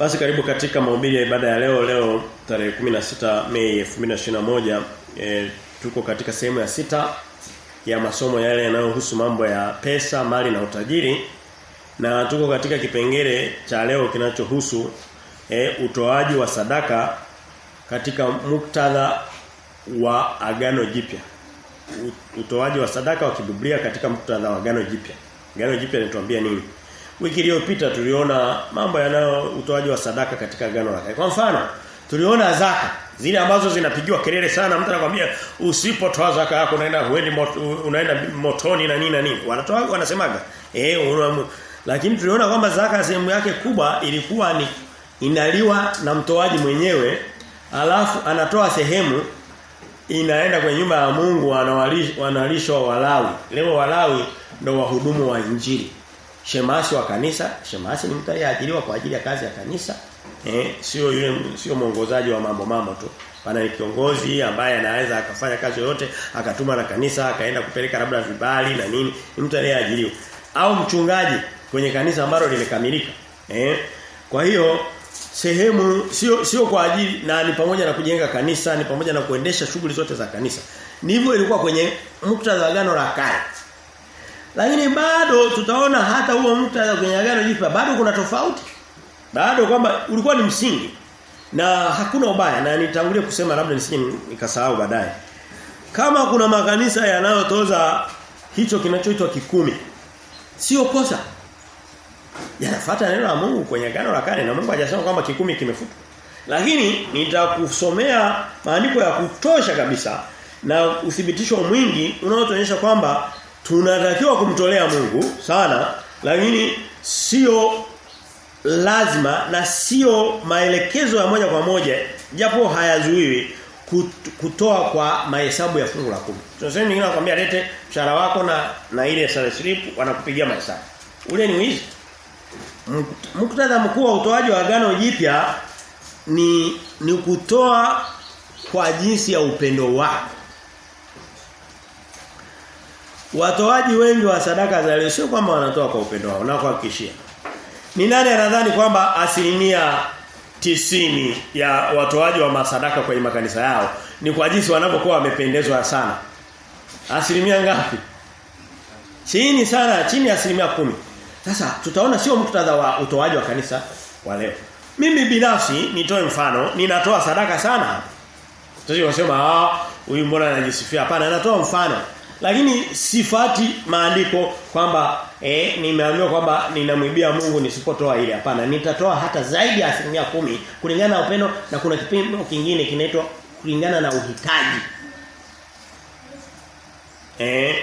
Basi karibu katika mahubiri ya ibada ya leo leo tarehe 16 Mei 2021 e, tuko katika sehemu ya sita ya masomo yale yanayohusu mambo ya pesa, mali na utajiri na tuko katika kipengele cha leo kinachohusu e, utoaji wa sadaka katika muktadha wa agano jipya. Utoaji wa sadaka wa kibiblia katika muktadha wa agano jipya. Agano jipya linatuambia nini? Wiki iliyopita tuliona mambo yanayo utoaji wa sadaka katika agano la kale. Kwa mfano, tuliona zaka zile ambazo zinapigiwa kelele sana mtu anakuambia usipotoa zaka yako unaenda huendi unaenda motoni na nini na nini. Wanatoa wanasemaga eh unamu. lakini tuliona kwamba zaka sehemu yake kubwa ilikuwa ni inaliwa na mtoaji mwenyewe alafu anatoa sehemu inaenda kwenye nyumba ya Mungu wanalishwa Walawi. Leo Walawi ndio wahudumu wa injili. Shemasi wa kanisa, shemasi ni mtu aliyeajiriwa kwa ajili ya kazi ya kanisa. Eh, sio yule sio mwongozaji wa mambo mambo tu. Bana ni kiongozi ambaye anaweza akafanya kazi yoyote, akatuma na kanisa, akaenda kupeleka labda vibali na nini. Ni mtu aliyeajiriwa. Au mchungaji kwenye kanisa ambalo limekamilika. Eh? Kwa hiyo sehemu sio sio kwa ajili na ni pamoja na kujenga kanisa, ni pamoja na kuendesha shughuli zote za kanisa. Ni hivyo ilikuwa kwenye muktadha wa agano la kale. Lakini bado tutaona hata huo muktadha kwenye agano jipya bado kuna tofauti. Bado kwamba ulikuwa ni msingi na hakuna ubaya na nitangulie kusema labda nisije nikasahau baadaye. Kama kuna makanisa yanayotoza hicho kinachoitwa kikumi sio kosa. Yanafuata neno la Mungu kwenye agano la kale na Mungu hajasema kwamba kikumi kimefutwa. Lakini nitakusomea maandiko ya kutosha kabisa na uthibitisho mwingi unaoonyesha kwamba tunatakiwa kumtolea Mungu sana lakini sio lazima na sio maelekezo ya moja kwa moja japo hayazuiwi kutoa kwa mahesabu ya fungu la kumi. Tunasema nyingine anakuambia lete mshahara wako na na ile salary slip wanakupigia mahesabu. Ule ni wizi. Muktadha mkuu wa utoaji wa agano jipya ni ni kutoa kwa jinsi ya upendo wako. Watoaji wengi wa sadaka za leo sio kwamba wanatoa kwa upendo wao na kuhakikishia. Ni nani anadhani kwamba asilimia tisini ya watoaji wa masadaka kwenye makanisa yao ni kwa jinsi wanavyokuwa wamependezwa sana? Asilimia ngapi? Chini sana, chini ya asilimia kumi. Sasa tutaona sio muktadha wa utoaji wa kanisa wa leo. Mimi binafsi nitoe mfano, ninatoa sadaka sana. Tusiwasema wasema ah huyu mbona anajisifia? Hapana, anatoa mfano. Lakini sifati maandiko kwamba eh nimeambiwa kwamba ninamwibia Mungu nisipotoa ile. Hapana, nitatoa hata zaidi ya asilimia kumi kulingana na upendo na kuna kipimo kingine kinaitwa kulingana na uhitaji. Eh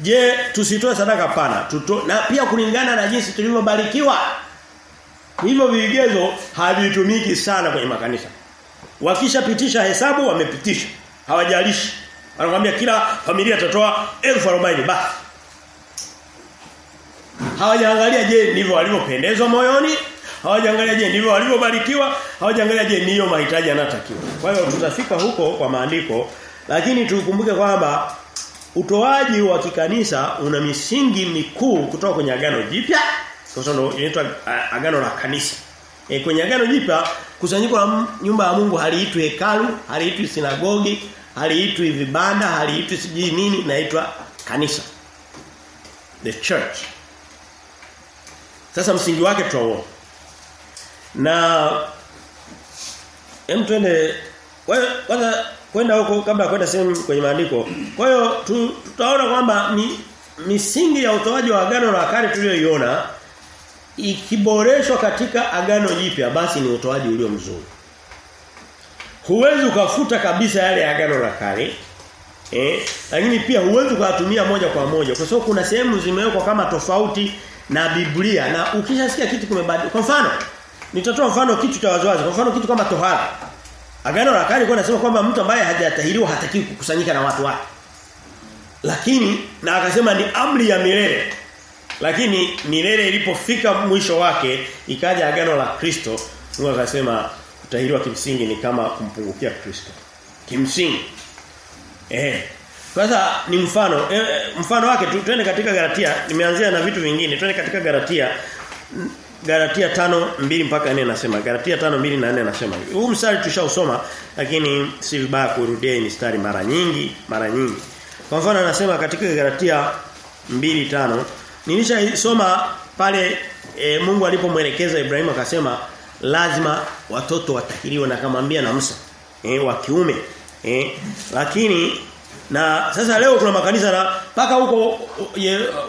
je, tusitoe sadaka pana Tuto na pia kulingana na jinsi tulivyobarikiwa. Hivyo vigezo havitumiki sana kwenye makanisa. Wakishapitisha hesabu wamepitisha. Hawajalishi. Anakuambia kila familia itatoa 1040 basi. Hawajaangalia je ndivyo walivyopendezwa moyoni? Hawajaangalia je ndivyo walivyobarikiwa? Hawajaangalia je niyo mahitaji anatakiwa. Kwa hiyo tutafika huko kwa maandiko lakini tukumbuke kwamba utoaji wa kikanisa una misingi mikuu kutoka kwenye agano jipya kwa sababu inaitwa agano la kanisa. E, kwenye agano jipya kusanyiko la nyumba ya Mungu haliitwi hekalu, haliitwi sinagogi, haliitwi vibanda, haliitwi sijui nini, inaitwa kanisa. The church. Sasa msingi wake tuao Na hem twende kwanza kwenda huko kabla kwenda sehemu kwenye maandiko. Kwa hiyo tu, tutaona kwamba mi, misingi ya utoaji wa agano la kale tuliyoiona ikiboreshwa katika agano jipya basi ni utoaji ulio mzuri. Huwezi ukafuta kabisa yale ya agano la kale. Eh, lakini pia huwezi kuyatumia moja kwa moja kwa sababu kuna sehemu zimewekwa kama tofauti na Biblia na ukishasikia kitu kimebadilika. Kwa mfano, nitatoa mfano kitu cha wazazi, Kwa mfano kitu kama tohara. Agano la kale kwa nasema kwamba mtu ambaye hajatahiriwa hatakiwi kukusanyika na watu wake. Lakini na akasema ni amri ya milele. Lakini milele ilipofika mwisho wake ikaja agano la Kristo, Mungu akasema kutahiriwa kimsingi ni kama kumpungukia Kristo. Kimsingi. Eh. Sasa ni mfano e, mfano wake tu twende katika Galatia nimeanzia na vitu vingine twende katika Galatia Galatia 5:2 mpaka 4 nasema Galatia 5:2 na 4 nasema. Huu mstari tushausoma lakini si vibaya kurudia mistari mara nyingi, mara nyingi. Kwa mfano anasema katika Galatia 2:5 nilishasoma pale e, Mungu alipomwelekeza Ibrahimu akasema lazima watoto watahiriwe na akamwambia na Musa eh wa kiume eh. Lakini na sasa leo kuna makanisa na paka huko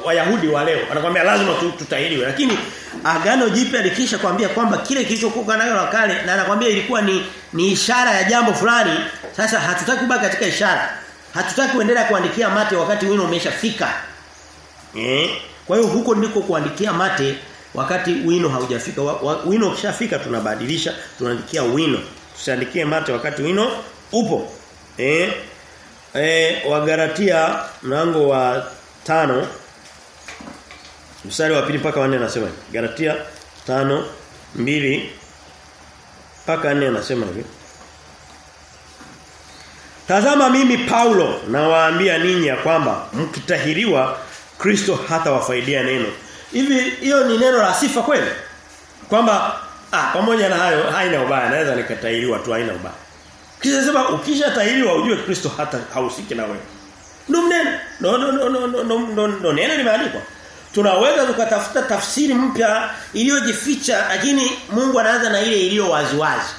Wayahudi wa leo anakuambia lazima tutahiriwe. Lakini agano jipya likisha kwambia kwamba kile kilichokuwa nayo la kale na anakuambia ilikuwa ni ni ishara ya jambo fulani sasa hatutaki kubaki katika ishara. Hatutaki kuendelea kuandikia mate wakati wino umeshafika eh. Kwa hiyo huko ndiko kuandikia mate wakati wino haujafika wino ukishafika tunabadilisha tunaandikia wino. Tusiandikie mate wakati wino upo. Eh eh wagaratia mlango wa tano. Mstari wa pili mpaka wa 4 anasema garatia tano mbili mpaka 4 anasema hivi. Tazama mimi Paulo nawaambia ninyi ya kwamba mkitahiriwa Kristo hata wafaidia neno. Hivi hiyo ni neno la sifa kweli? Kwamba ah pamoja na hayo haina ubaya naweza nikatahiriwa tu haina ubaya. Kisha sema ukishatahiriwa ujue Kristo hata hausiki na wewe. Ndio mneno. No no no no no no, no no neno limeandikwa. Tunaweza tukatafuta tafsiri mpya iliyojificha lakini Mungu anaanza na ile iliyo waziwazi.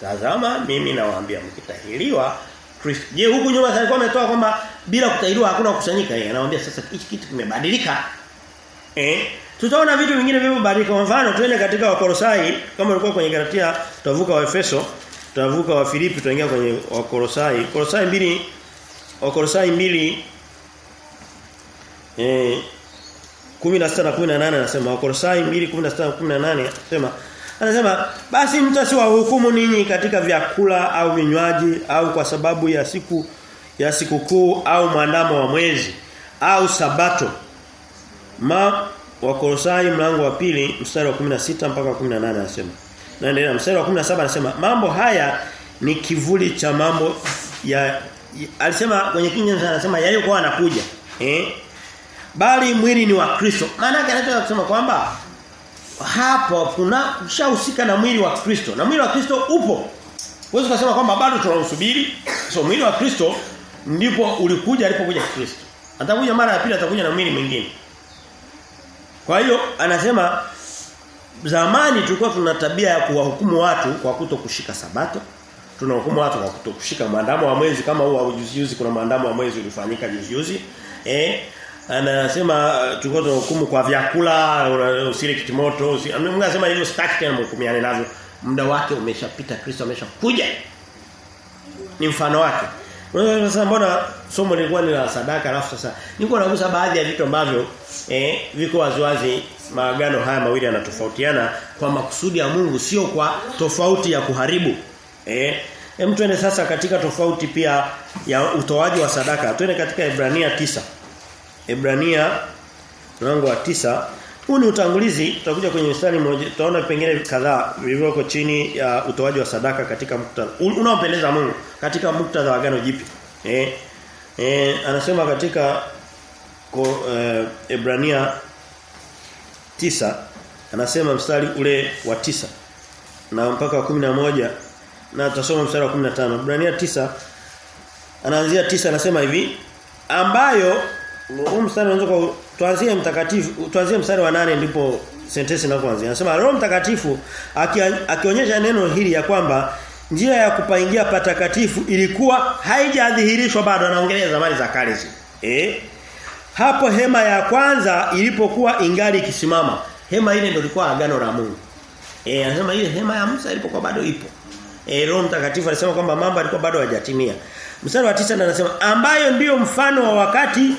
Tazama mimi nawaambia mkitahiriwa Kristo. Je, huku nyuma alikuwa ametoa kwamba bila kutahiriwa hakuna kukusanyika yeye. Anawaambia sasa hiki kitu kimebadilika. Eh? Tutaona vitu vingine vimebadilika. Kwa mfano twende katika Wakolosai kama ulikuwa kwenye Galatia, tutavuka Waefeso, tutavuka wa Filipi, tutaingia kwenye Wakolosai. Kolosai mbili Wakolosai mbili eh 16 na 18 anasema Wakolosai 2:16 na 18 anasema Anasema basi mtu asiwahukumu ninyi katika vyakula au vinywaji au kwa sababu ya siku ya sikukuu au mwandamo wa mwezi au sabato. Ma Wakolosai mlango wa pili mstari wa 16 mpaka 18 anasema. Naendelea mstari wa 17 anasema mambo haya ni kivuli cha mambo ya, ya alisema kwenye King anasema anasema yaliyokuwa anakuja. Eh? Bali mwili ni wa Kristo. Maana yake anataka kusema kwamba hapo kuna kushahusika na mwili wa Kristo. Na mwili wa Kristo upo. Wewe kusema kwamba bado tunausubiri. So mwili wa Kristo ndipo ulikuja alipokuja Kristo. Atakuja mara ya pili atakuja na mwili mwingine. Kwa hiyo anasema zamani tulikuwa tuna tabia ya kuwahukumu watu kwa kutokushika sabato. Tunahukumu watu kwa kuto kushika maandamo wa mwezi kama huu juzi juzi kuna maandamo wa mwezi ulifanyika juzi. juzi. Eh anasema tulikuwa tunahukumu kwa vyakula usile kitimoto usile. Mungu anasema hivyo sitaki tena mhukumiane navyo muda wake umeshapita Kristo ameshakuja ni mfano wake Unaweza sasa mbona somo lilikuwa ni la sadaka alafu sasa niko nagusa baadhi ya vitu ambavyo eh viko waziwazi. Maagano haya mawili yanatofautiana kwa makusudi ya Mungu sio kwa tofauti ya kuharibu eh. Hem tuende sasa katika tofauti pia ya utoaji wa sadaka. Tuende katika Ibrania tisa. Ibrania mlango wa tisa huu ni utangulizi tutakuja kwenye mstari mmoja tutaona pengine kadhaa vilivyoko chini ya utoaji wa sadaka katika muktadha. Unaopendeza Mungu katika muktadha wa agano jipya. Eh eh anasema katika ko, eh, Ebrania tisa anasema mstari ule wa tisa na mpaka wa moja na tutasoma mstari wa 15 Ebrania tisa anaanzia tisa anasema hivi ambayo huu mstari unaweza tuanzie mtakatifu tuanzie mstari wa nane ndipo sentensi inaanza. Anasema Roho Mtakatifu akionyesha neno hili ya kwamba njia ya kupaingia patakatifu ilikuwa haijadhihirishwa bado anaongelea zamani za kale Eh? Hapo hema ya kwanza ilipokuwa ingali ikisimama. Hema ile ndio ilikuwa agano la Mungu. Eh anasema ile hema ya Musa ilipokuwa bado ipo. Eh Roho Mtakatifu alisema kwamba mambo yalikuwa bado hayajatimia. Mstari wa tisa anasema ambayo ndiyo mfano wa wakati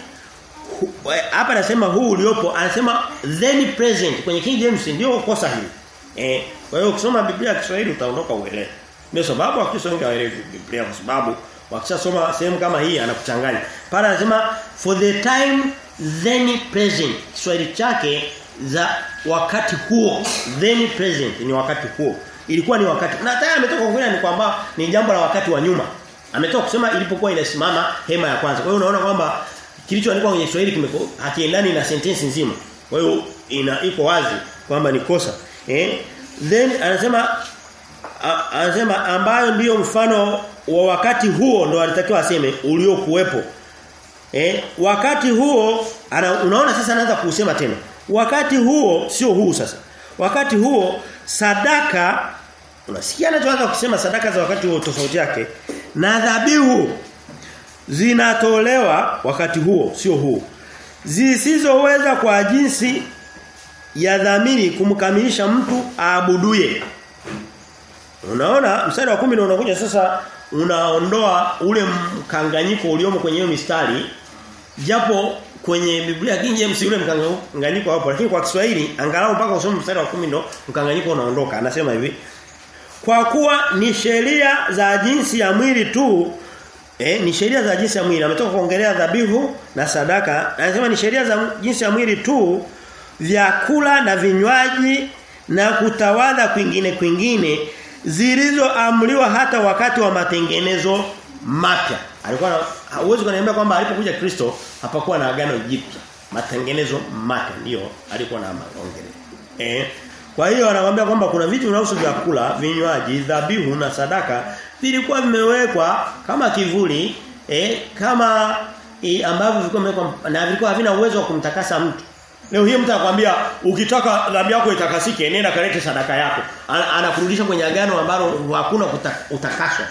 hapa anasema huu uliopo anasema then present kwenye King James ndio kosa hili. Eh kwa hiyo ukisoma Biblia ya Kiswahili utaondoka uelewe. Ndio sababu Wakristo wengi hawaelewi Biblia kwa sababu wakishasoma sehemu kama hii anakuchanganya. Pale anasema for the time then present. Kiswahili chake za wakati huo then present ni wakati huo. Ilikuwa ni wakati. Na tayari ametoka kuongelea ni kwamba ni jambo la wakati wa nyuma. Ametoka kusema ilipokuwa inasimama hema ya kwanza. Kwa hiyo unaona kwamba kilichoandikwa kwenye Kiswahili kimeko hakiendani na sentensi nzima. Kwa hiyo ina iko wazi kwamba ni kosa. Eh? Then anasema a- anasema ambayo ndiyo mfano wa wakati huo ndo alitakiwa aseme uliokuwepo. Eh, wakati huo ana, unaona sasa anaanza kusema tena. Wakati huo sio huu sasa. Wakati huo sadaka unasikia anachoanza kusema sadaka za wakati huo tofauti yake na dhabihu zinatolewa wakati huo sio huo Zisizoweza kwa jinsi ya dhamiri kumkamilisha mtu aabuduye. Unaona mstari wa kumi ndio unakuja sasa unaondoa ule mkanganyiko uliomo kwenye hiyo mistari japo kwenye Biblia King James ule mkanganyiko hapo lakini kwa Kiswahili angalau mpaka usome mstari wa kumi ndo mkanganyiko unaondoka anasema hivi kwa kuwa ni sheria za jinsi ya mwili tu eh ni sheria za jinsi ya mwili ametoka kuongelea dhabihu na sadaka anasema ni sheria za jinsi ya mwili tu vyakula na vinywaji na kutawadha kwingine kwingine zilizoamriwa hata wakati wa matengenezo mapya. Alikuwa huwezi kuniambia kwamba alipokuja Kristo hapakuwa na agano jipya. Matengenezo mapya ndio alikuwa na maongelea. Eh. Kwa hiyo anakuambia kwamba kuna vitu vinahusu vyakula, vinywaji, dhabihu na sadaka vilikuwa vimewekwa kama kivuli, eh, kama i, ambavyo vilikuwa vimewekwa na vilikuwa havina uwezo wa kumtakasa mtu. Leo hii mtu akwambia ukitaka dhambi yako itakasike nenda kalete sadaka yako. Ana- Anakurudisha kwenye agano ambalo hakuna utakaswa.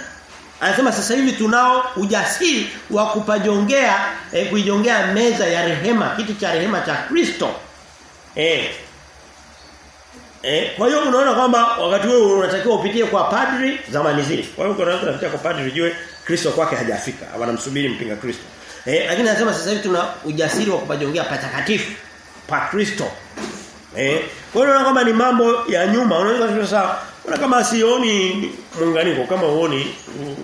Anasema sasa hivi tunao ujasiri wa kupajongea eh, kuijongea meza ya rehema, kitu cha rehema cha Kristo. Eh. Eh, kwa hiyo unaona kwamba wakati wewe unatakiwa upitie kwa padri zamani zile. Kwa hiyo unaanza kupitia kwa padri ujue Kristo kwake hajafika. Wanamsubiri mpinga Kristo. Eh, lakini anasema sasa hivi tuna ujasiri wa kupajongea patakatifu pa Kristo. Eh, kwa hiyo unaona kwamba ni mambo ya nyuma. Unaweza sasa una kama sioni muunganiko kama uoni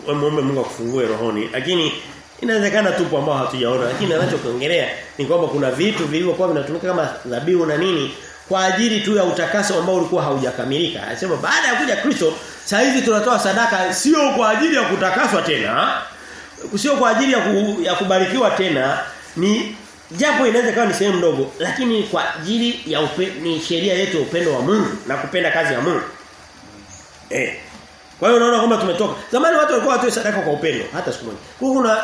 muombe Mungu akufungue rohoni. Lakini inawezekana tupo ambao hatujaona lakini anachokiongelea ni kwamba kuna vitu vilivyokuwa vinatumika kama dhabihu na nini kwa ajili tu ya utakaso ambao ulikuwa haujakamilika. Anasema baada ya kuja Kristo saa hizi tunatoa sadaka sio kwa ajili ya kutakaswa tena sio kwa ajili ya, ku, ya kubarikiwa tena ni japo inaweza kawa ni sehemu ndogo lakini kwa ajili ya upe, ni sheria yetu ya upendo wa Mungu na kupenda kazi ya Mungu. Eh. Kwa hiyo unaona kwamba tumetoka. Zamani watu walikuwa watoe sadaka kwa upendo hata siku moja. Kuna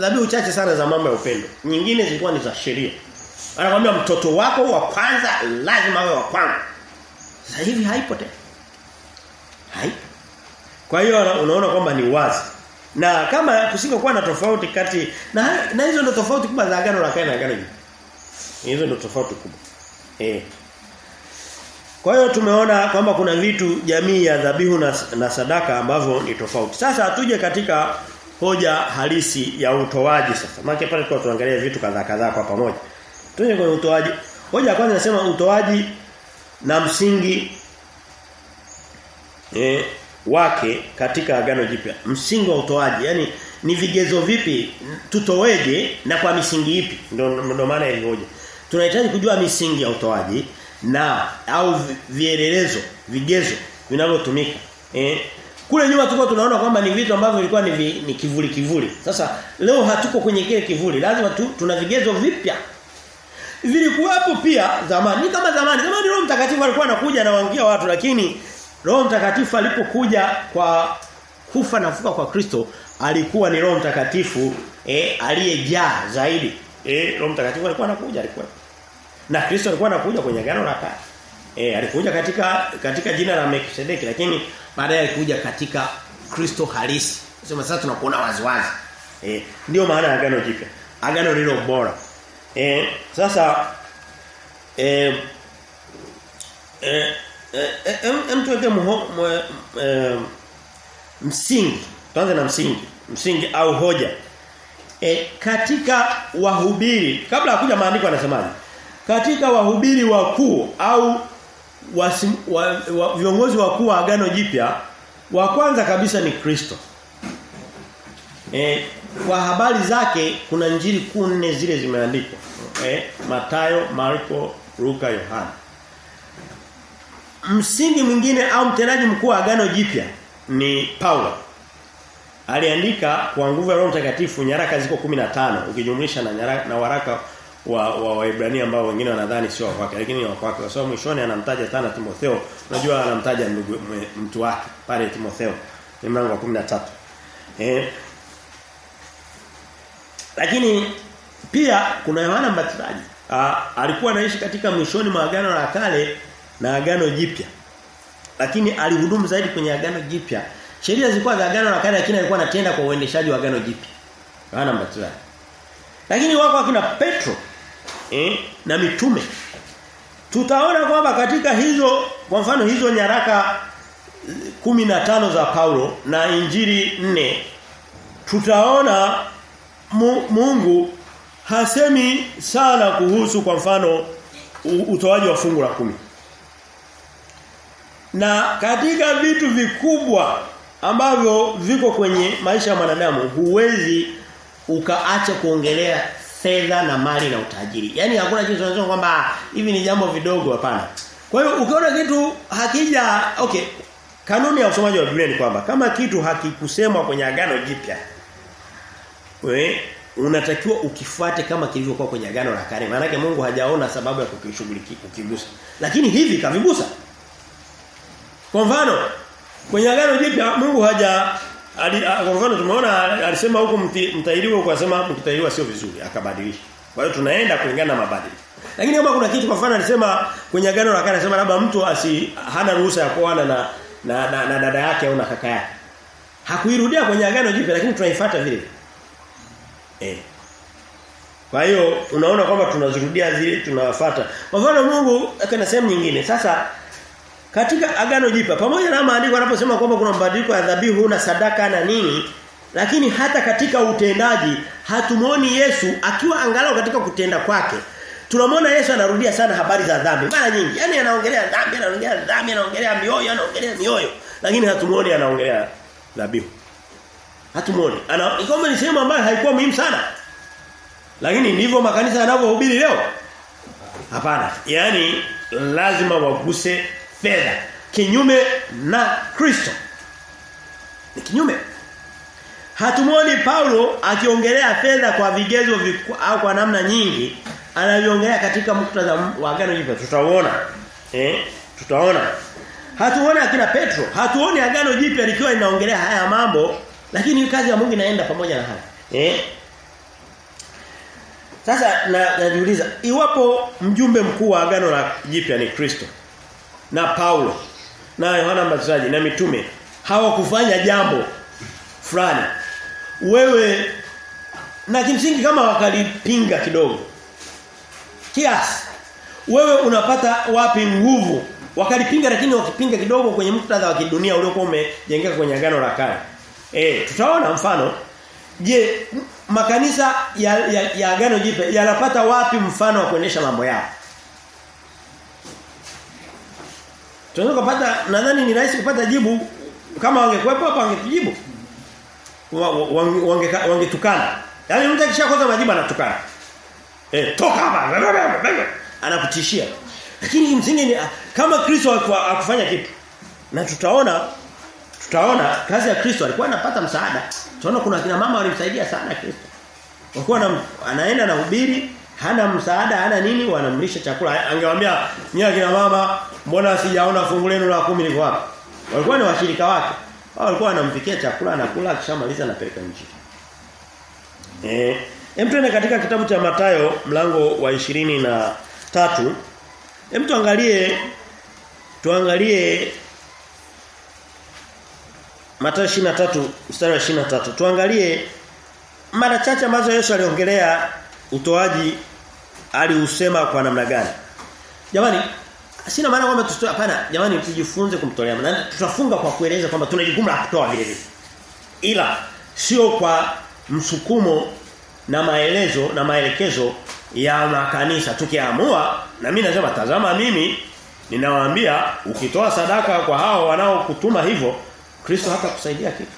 dhabihu chache sana za mambo ya upendo. Nyingine zilikuwa ni za sheria. Anakuambia mtoto wako wa kwanza lazima awe wa kwangu. Sasa hivi haipo tena. Haipo. Kwa hiyo unaona kwamba ni wazi. Na kama kusingekuwa na tofauti kati na na hizo ndio tofauti kubwa za agano la kale na agano jipya. Hizo ndio tofauti kubwa. Eh. Kwa hiyo tumeona kwamba kuna vitu jamii ya dhabihu na, na sadaka ambavyo ni tofauti. Sasa tuje katika hoja halisi ya utoaji sasa. Maana pale kwa tuangalie vitu kadhaa kadhaa kwa pamoja. Tuje kwenye utoaji. Hoja ya kwanza inasema utoaji na msingi eh, wake katika agano jipya. Msingi wa utoaji, yani ni vigezo vipi tutoweje na kwa misingi ipi? Ndio maana ya hoja. Tunahitaji kujua misingi ya utoaji na au vielelezo, vigezo vinavyotumika. Eh, kule nyuma tulikuwa tunaona kwamba ni vitu ambavyo vilikuwa ni, vi, ni kivuli kivuli. Sasa leo hatuko kwenye kile kivuli. Lazima tu tuna vigezo vipya vilikuwapo pia zamani. Ni kama zamani. Zamani Roho Mtakatifu alikuwa anakuja anawaangia watu lakini Roho Mtakatifu alipokuja kwa kufa na kufuka kwa Kristo alikuwa ni Roho Mtakatifu eh, aliyejaa zaidi. Eh, Roho Mtakatifu alikuwa anakuja alikuwa. Na Kristo alikuwa anakuja kwenye agano la kale. Eh, alikuja katika katika jina la Melkisedeki lakini baadaye alikuja katika Kristo halisi. Sema sasa tunakuona waziwazi. Eh, ndio maana ya agano jipya. Agano lilo bora. Eh, sasa eh eh e, em em e, msingi. Tuanze na msingi. Msingi au hoja. E, katika wahubiri kabla hakuja maandiko anasemaje? Katika wahubiri wakuu au wasim, wa, wa, viongozi wakuu wa agano jipya wa kwanza kabisa ni Kristo. E, kwa habari zake kuna njiri kuu nne zile zimeandikwa. Eh, Matayo, Marko, Luka, Yohana. Msingi mwingine au mtendaji mkuu wa agano jipya ni Paulo. Aliandika kwa nguvu ya Roho Mtakatifu nyaraka ziko 15 ukijumlisha na nyaraka, na waraka wa wa Waebrania ambao wengine wanadhani sio wa kwake lakini ni wa kwake kwa sababu mwishoni anamtaja sana Timotheo unajua anamtaja ndugu mtu wake pale Timotheo ni mlango wa 13 eh lakini pia kuna Yohana Mbatizaji alikuwa anaishi katika mwishoni mwa agano la kale na agano jipya. Lakini alihudumu zaidi kwenye agano jipya. Sheria zilikuwa za agano la kale lakini alikuwa anatenda kwa uendeshaji wa agano jipya. Yohana Mbatizaji. Lakini wako akina Petro eh, na mitume. Tutaona kwamba katika hizo kwa mfano hizo nyaraka 15 za Paulo na injili nne tutaona mu, Mungu hasemi sana kuhusu kwa mfano utoaji wa fungu la kumi. Na katika vitu vikubwa ambavyo viko kwenye maisha ya mwanadamu huwezi ukaacha kuongelea fedha na mali na utajiri. Yaani hakuna kitu tunasema kwamba hivi ni jambo vidogo hapana. Kwa hiyo ukiona kitu hakija okay kanuni ya usomaji wa Biblia ni kwamba kama kitu hakikusemwa kwenye agano jipya we unatakiwa ukifuate kama kilivyokuwa kwenye agano la kale. Maana Mungu hajaona sababu ya kukishughulikia ukigusa. Lakini hivi kavigusa. Kwa mfano kwenye agano jipya Mungu haja kwa mfano tumeona alisema huko mtahiriwa kwa sema mtahiriwa sio vizuri akabadilisha. Kwa hiyo tunaenda kulingana na mabadiliko. Lakini kama kuna kitu kwa mfano alisema kwenye agano la kale alisema labda mtu asi hana ruhusa ya kuoana na na, na, na dada yake au na kaka yake. Hakuirudia kwenye agano jipya lakini tunaifuata vile vile. Eh. Kwa hiyo unaona kwamba tunazirudia zile tunawafuata. Kwa mfano Mungu akana sehemu nyingine. Sasa katika agano jipya pamoja na maandiko anaposema kwamba kuna mabadiliko ya dhabihu na sadaka na nini lakini hata katika utendaji hatumoni Yesu akiwa angalau katika kutenda kwake tunamwona Yesu anarudia sana habari za dhambi mara nyingi yani anaongelea dhambi anaongelea dhambi anaongelea mioyo anaongelea mioyo lakini hatumuoni anaongelea dhabihu hatumuoni ana kama ni sehemu ambayo haikuwa muhimu sana. Lakini ndivyo makanisa yanavyohubiri leo. Hapana. Yaani lazima waguse fedha. Kinyume na Kristo. Ni kinyume. Hatumuoni Paulo akiongelea fedha kwa vigezo viku, au kwa namna nyingi anavyoongelea katika muktadha wa agano jipya. Tutaona. Eh? Tutaona. Hatuoni akina Petro. Hatuoni agano jipya likiwa linaongelea haya mambo lakini kazi ya Mungu inaenda pamoja na haya. Eh? Sasa na najiuliza iwapo mjumbe mkuu wa agano la jipya ni Kristo na Paulo na Yohana Mbatizaji na mitume hawakufanya jambo fulani wewe na kimsingi kama wakalipinga kidogo kiasi wewe unapata wapi nguvu? Wakalipinga lakini wakipinga kidogo kwenye muktadha wa kidunia uliokuwa umejengeka kwenye agano la kale eh tutaona mfano je makanisa ya, ya, ya agano jipe yanapata wapi mfano wa kuendesha mambo yao Tunaweza kupata nadhani ni rahisi kupata jibu kama wangekuepo hapa wangetujibu. Wangetukana. Yaani mtu akishakosa majibu anatukana. Eh toka hapa. Anakutishia. Lakini msingi ni kama Kristo akufanya kitu. Na tutaona tutaona kazi ya Kristo alikuwa anapata msaada. Tunaona kuna kina mama walimsaidia sana Kristo. Walikuwa anaenda na hubiri hana msaada hana nini wanamlisha chakula. Angewaambia nyinyi kina mama mbona sijaona fungu lenu la 10 liko wapi? Walikuwa ni washirika wake. Hao walikuwa wanampikia chakula anakula akishamaliza anapeleka nje eh hem katika kitabu cha Matayo mlango wa ishirini na tatu. Hem tuangalie tuangalie Matayo 23 mstari wa 23 tuangalie mara chache ambazo Yesu aliongelea utoaji aliusema kwa namna gani. Jamani sina maana kwamba tutoe hapana. Jamani tujifunze kumtolea maana tutafunga kwa kueleza kwamba tuna jukumu la kutoa vile vile. Ila sio kwa msukumo na maelezo na maelekezo ya makanisa. Tukiamua na mimi nasema tazama mimi ninawaambia ukitoa sadaka kwa hao wanaokutuma hivyo Kristo hata kusaidia kitu.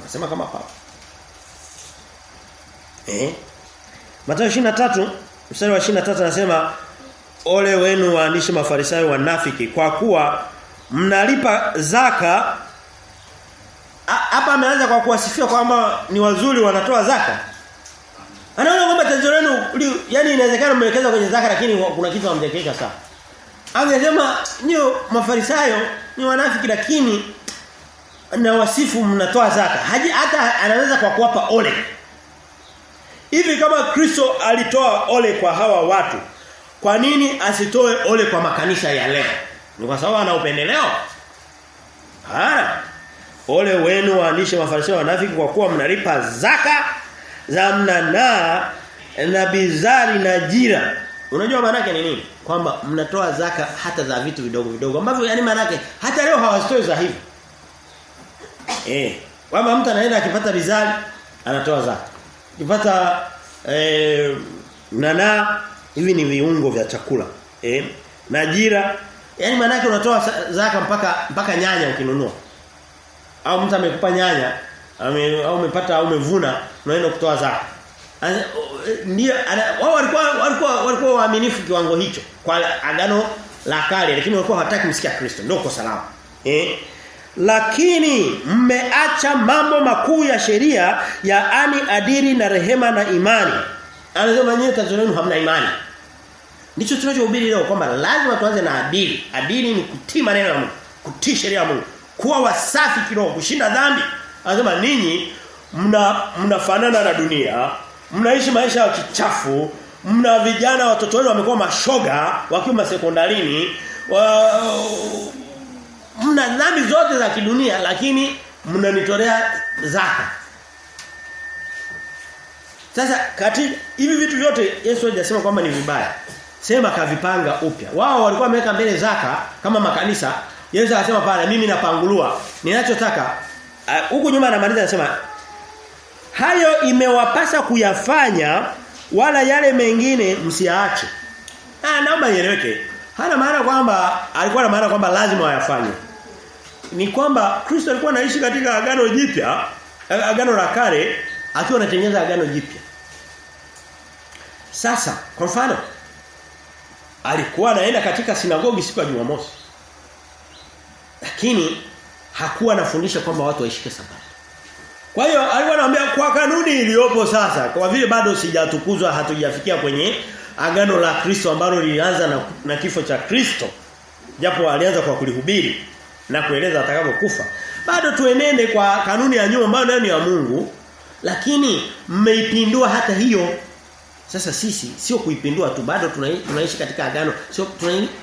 Anasema kama papa. Eh? Mathayo 23 mstari wa 23 anasema ole wenu waandishi mafarisayo wanafiki kwa kuwa mnalipa zaka. Hapa ameanza kwa kuwasifia kwamba ni wazuri wanatoa zaka. Anaona kwamba tatizo lenu yani inawezekana mmewekeza kwenye zaka lakini kuna kitu hamjakeka sawa. Angesema nyo mafarisayo ni wanafiki lakini na wasifu mnatoa zaka. Haji hata anaweza kwa kuwapa ole. Hivi kama Kristo alitoa ole kwa hawa watu, kwa nini asitoe ole kwa makanisa ya leo? Ni kwa sababu ana upendeleo? Hana. Ole wenu waandishi mafarisayo wanafiki kwa kuwa mnalipa zaka za mnanaa na bizari na jira. Unajua maana yake ni nini? Kwamba mnatoa zaka hata za vitu vidogo vidogo ambavyo yani maana yake hata leo hawastoi za hivi. Eh, kwamba mtu anaenda akipata rizali anatoa zaka. Akipata eh nana hivi ni viungo vya chakula. Eh, Najira yaani maana yake unatoa zaka mpaka mpaka nyanya ukinunua. Au mtu amekupa nyanya ame, au umepata au umevuna unaenda kutoa zaka. Ndio wao walikuwa walikuwa walikuwa waaminifu kiwango hicho kwa agano la kale lakini walikuwa hawataki msikia Kristo ndio kwa salama. Eh? Lakini mmeacha mambo makuu ya sheria yaani adili na rehema na imani. Anasema nyinyi tatizo lenu hamna imani. Ndicho tunachohubiri leo kwamba lazima tuanze na adili. Adili ni kutii maneno ya Mungu, kutii sheria ya Mungu, kuwa wasafi kiroho, kushinda dhambi. Anasema ninyi mna mnafanana na dunia, mnaishi maisha ya kichafu, mna vijana watoto wenu wamekuwa mashoga wakiwa sekondarini, mna dhambi zote za kidunia lakini mnanitolea zaka. Sasa kati hivi vitu vyote Yesu hajasema kwamba ni vibaya. Sema kavipanga upya. Wao walikuwa wameweka mbele zaka kama makanisa. Yesu anasema pale mimi napangulua. Ninachotaka huku uh, nyuma anamaliza anasema hayo imewapasa kuyafanya wala yale mengine msiaache. Ah naomba nieleweke. Hana maana kwamba alikuwa na maana kwamba lazima wayafanye. Ni kwamba Kristo alikuwa anaishi katika agano jipya, agano la kale akiwa anatengeneza agano jipya. Sasa kwa mfano alikuwa anaenda katika sinagogi siku ya Jumamosi. Lakini hakuwa anafundisha kwamba watu waishike sabato. Kwa hiyo alikuwa anawaambia kwa kanuni iliyopo sasa kwa vile bado sijatukuzwa hatujafikia kwenye agano la Kristo ambalo lilianza na, na kifo cha Kristo. Japo alianza kwa kulihubiri na kueleza atakapokufa Bado tuenende kwa kanuni ya nyuma ambayo nayo ni ya Mungu lakini mmeipindua hata hiyo. Sasa sisi sio kuipindua tu bado tunaishi, katika agano. Sio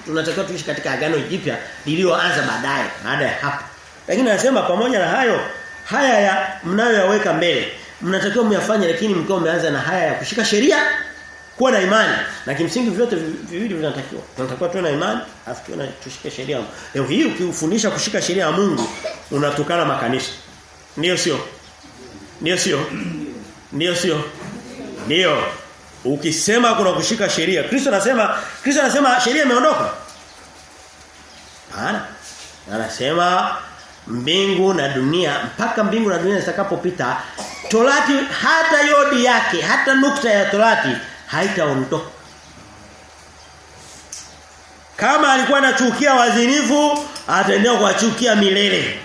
tunatakiwa tuishi katika agano jipya lililoanza baadaye baada ya hapo. Lakini anasema pamoja na hayo haya ya mnayoyaweka mbele mnatakiwa myafanye lakini mkiwa mmeanza na haya ya kushika sheria kuwa na imani. Na kimsingi vyote viwili vinatakiwa. Tunatakiwa tuwe na imani afu tuwe na tushike sheria leo hii ukifundisha kushika sheria ya Mungu unatukana makanisa. Ndio sio? Ndio sio? Ndio sio? Ndio. Ukisema kuna kushika sheria Kristo anasema Kristo anasema sheria imeondoka. Hapana. Anasema mbingu na dunia mpaka mbingu na dunia zitakapopita torati hata yodi yake hata nukta ya torati haitaondoka kama alikuwa anachukia wazinifu ataendelea kuwachukia milele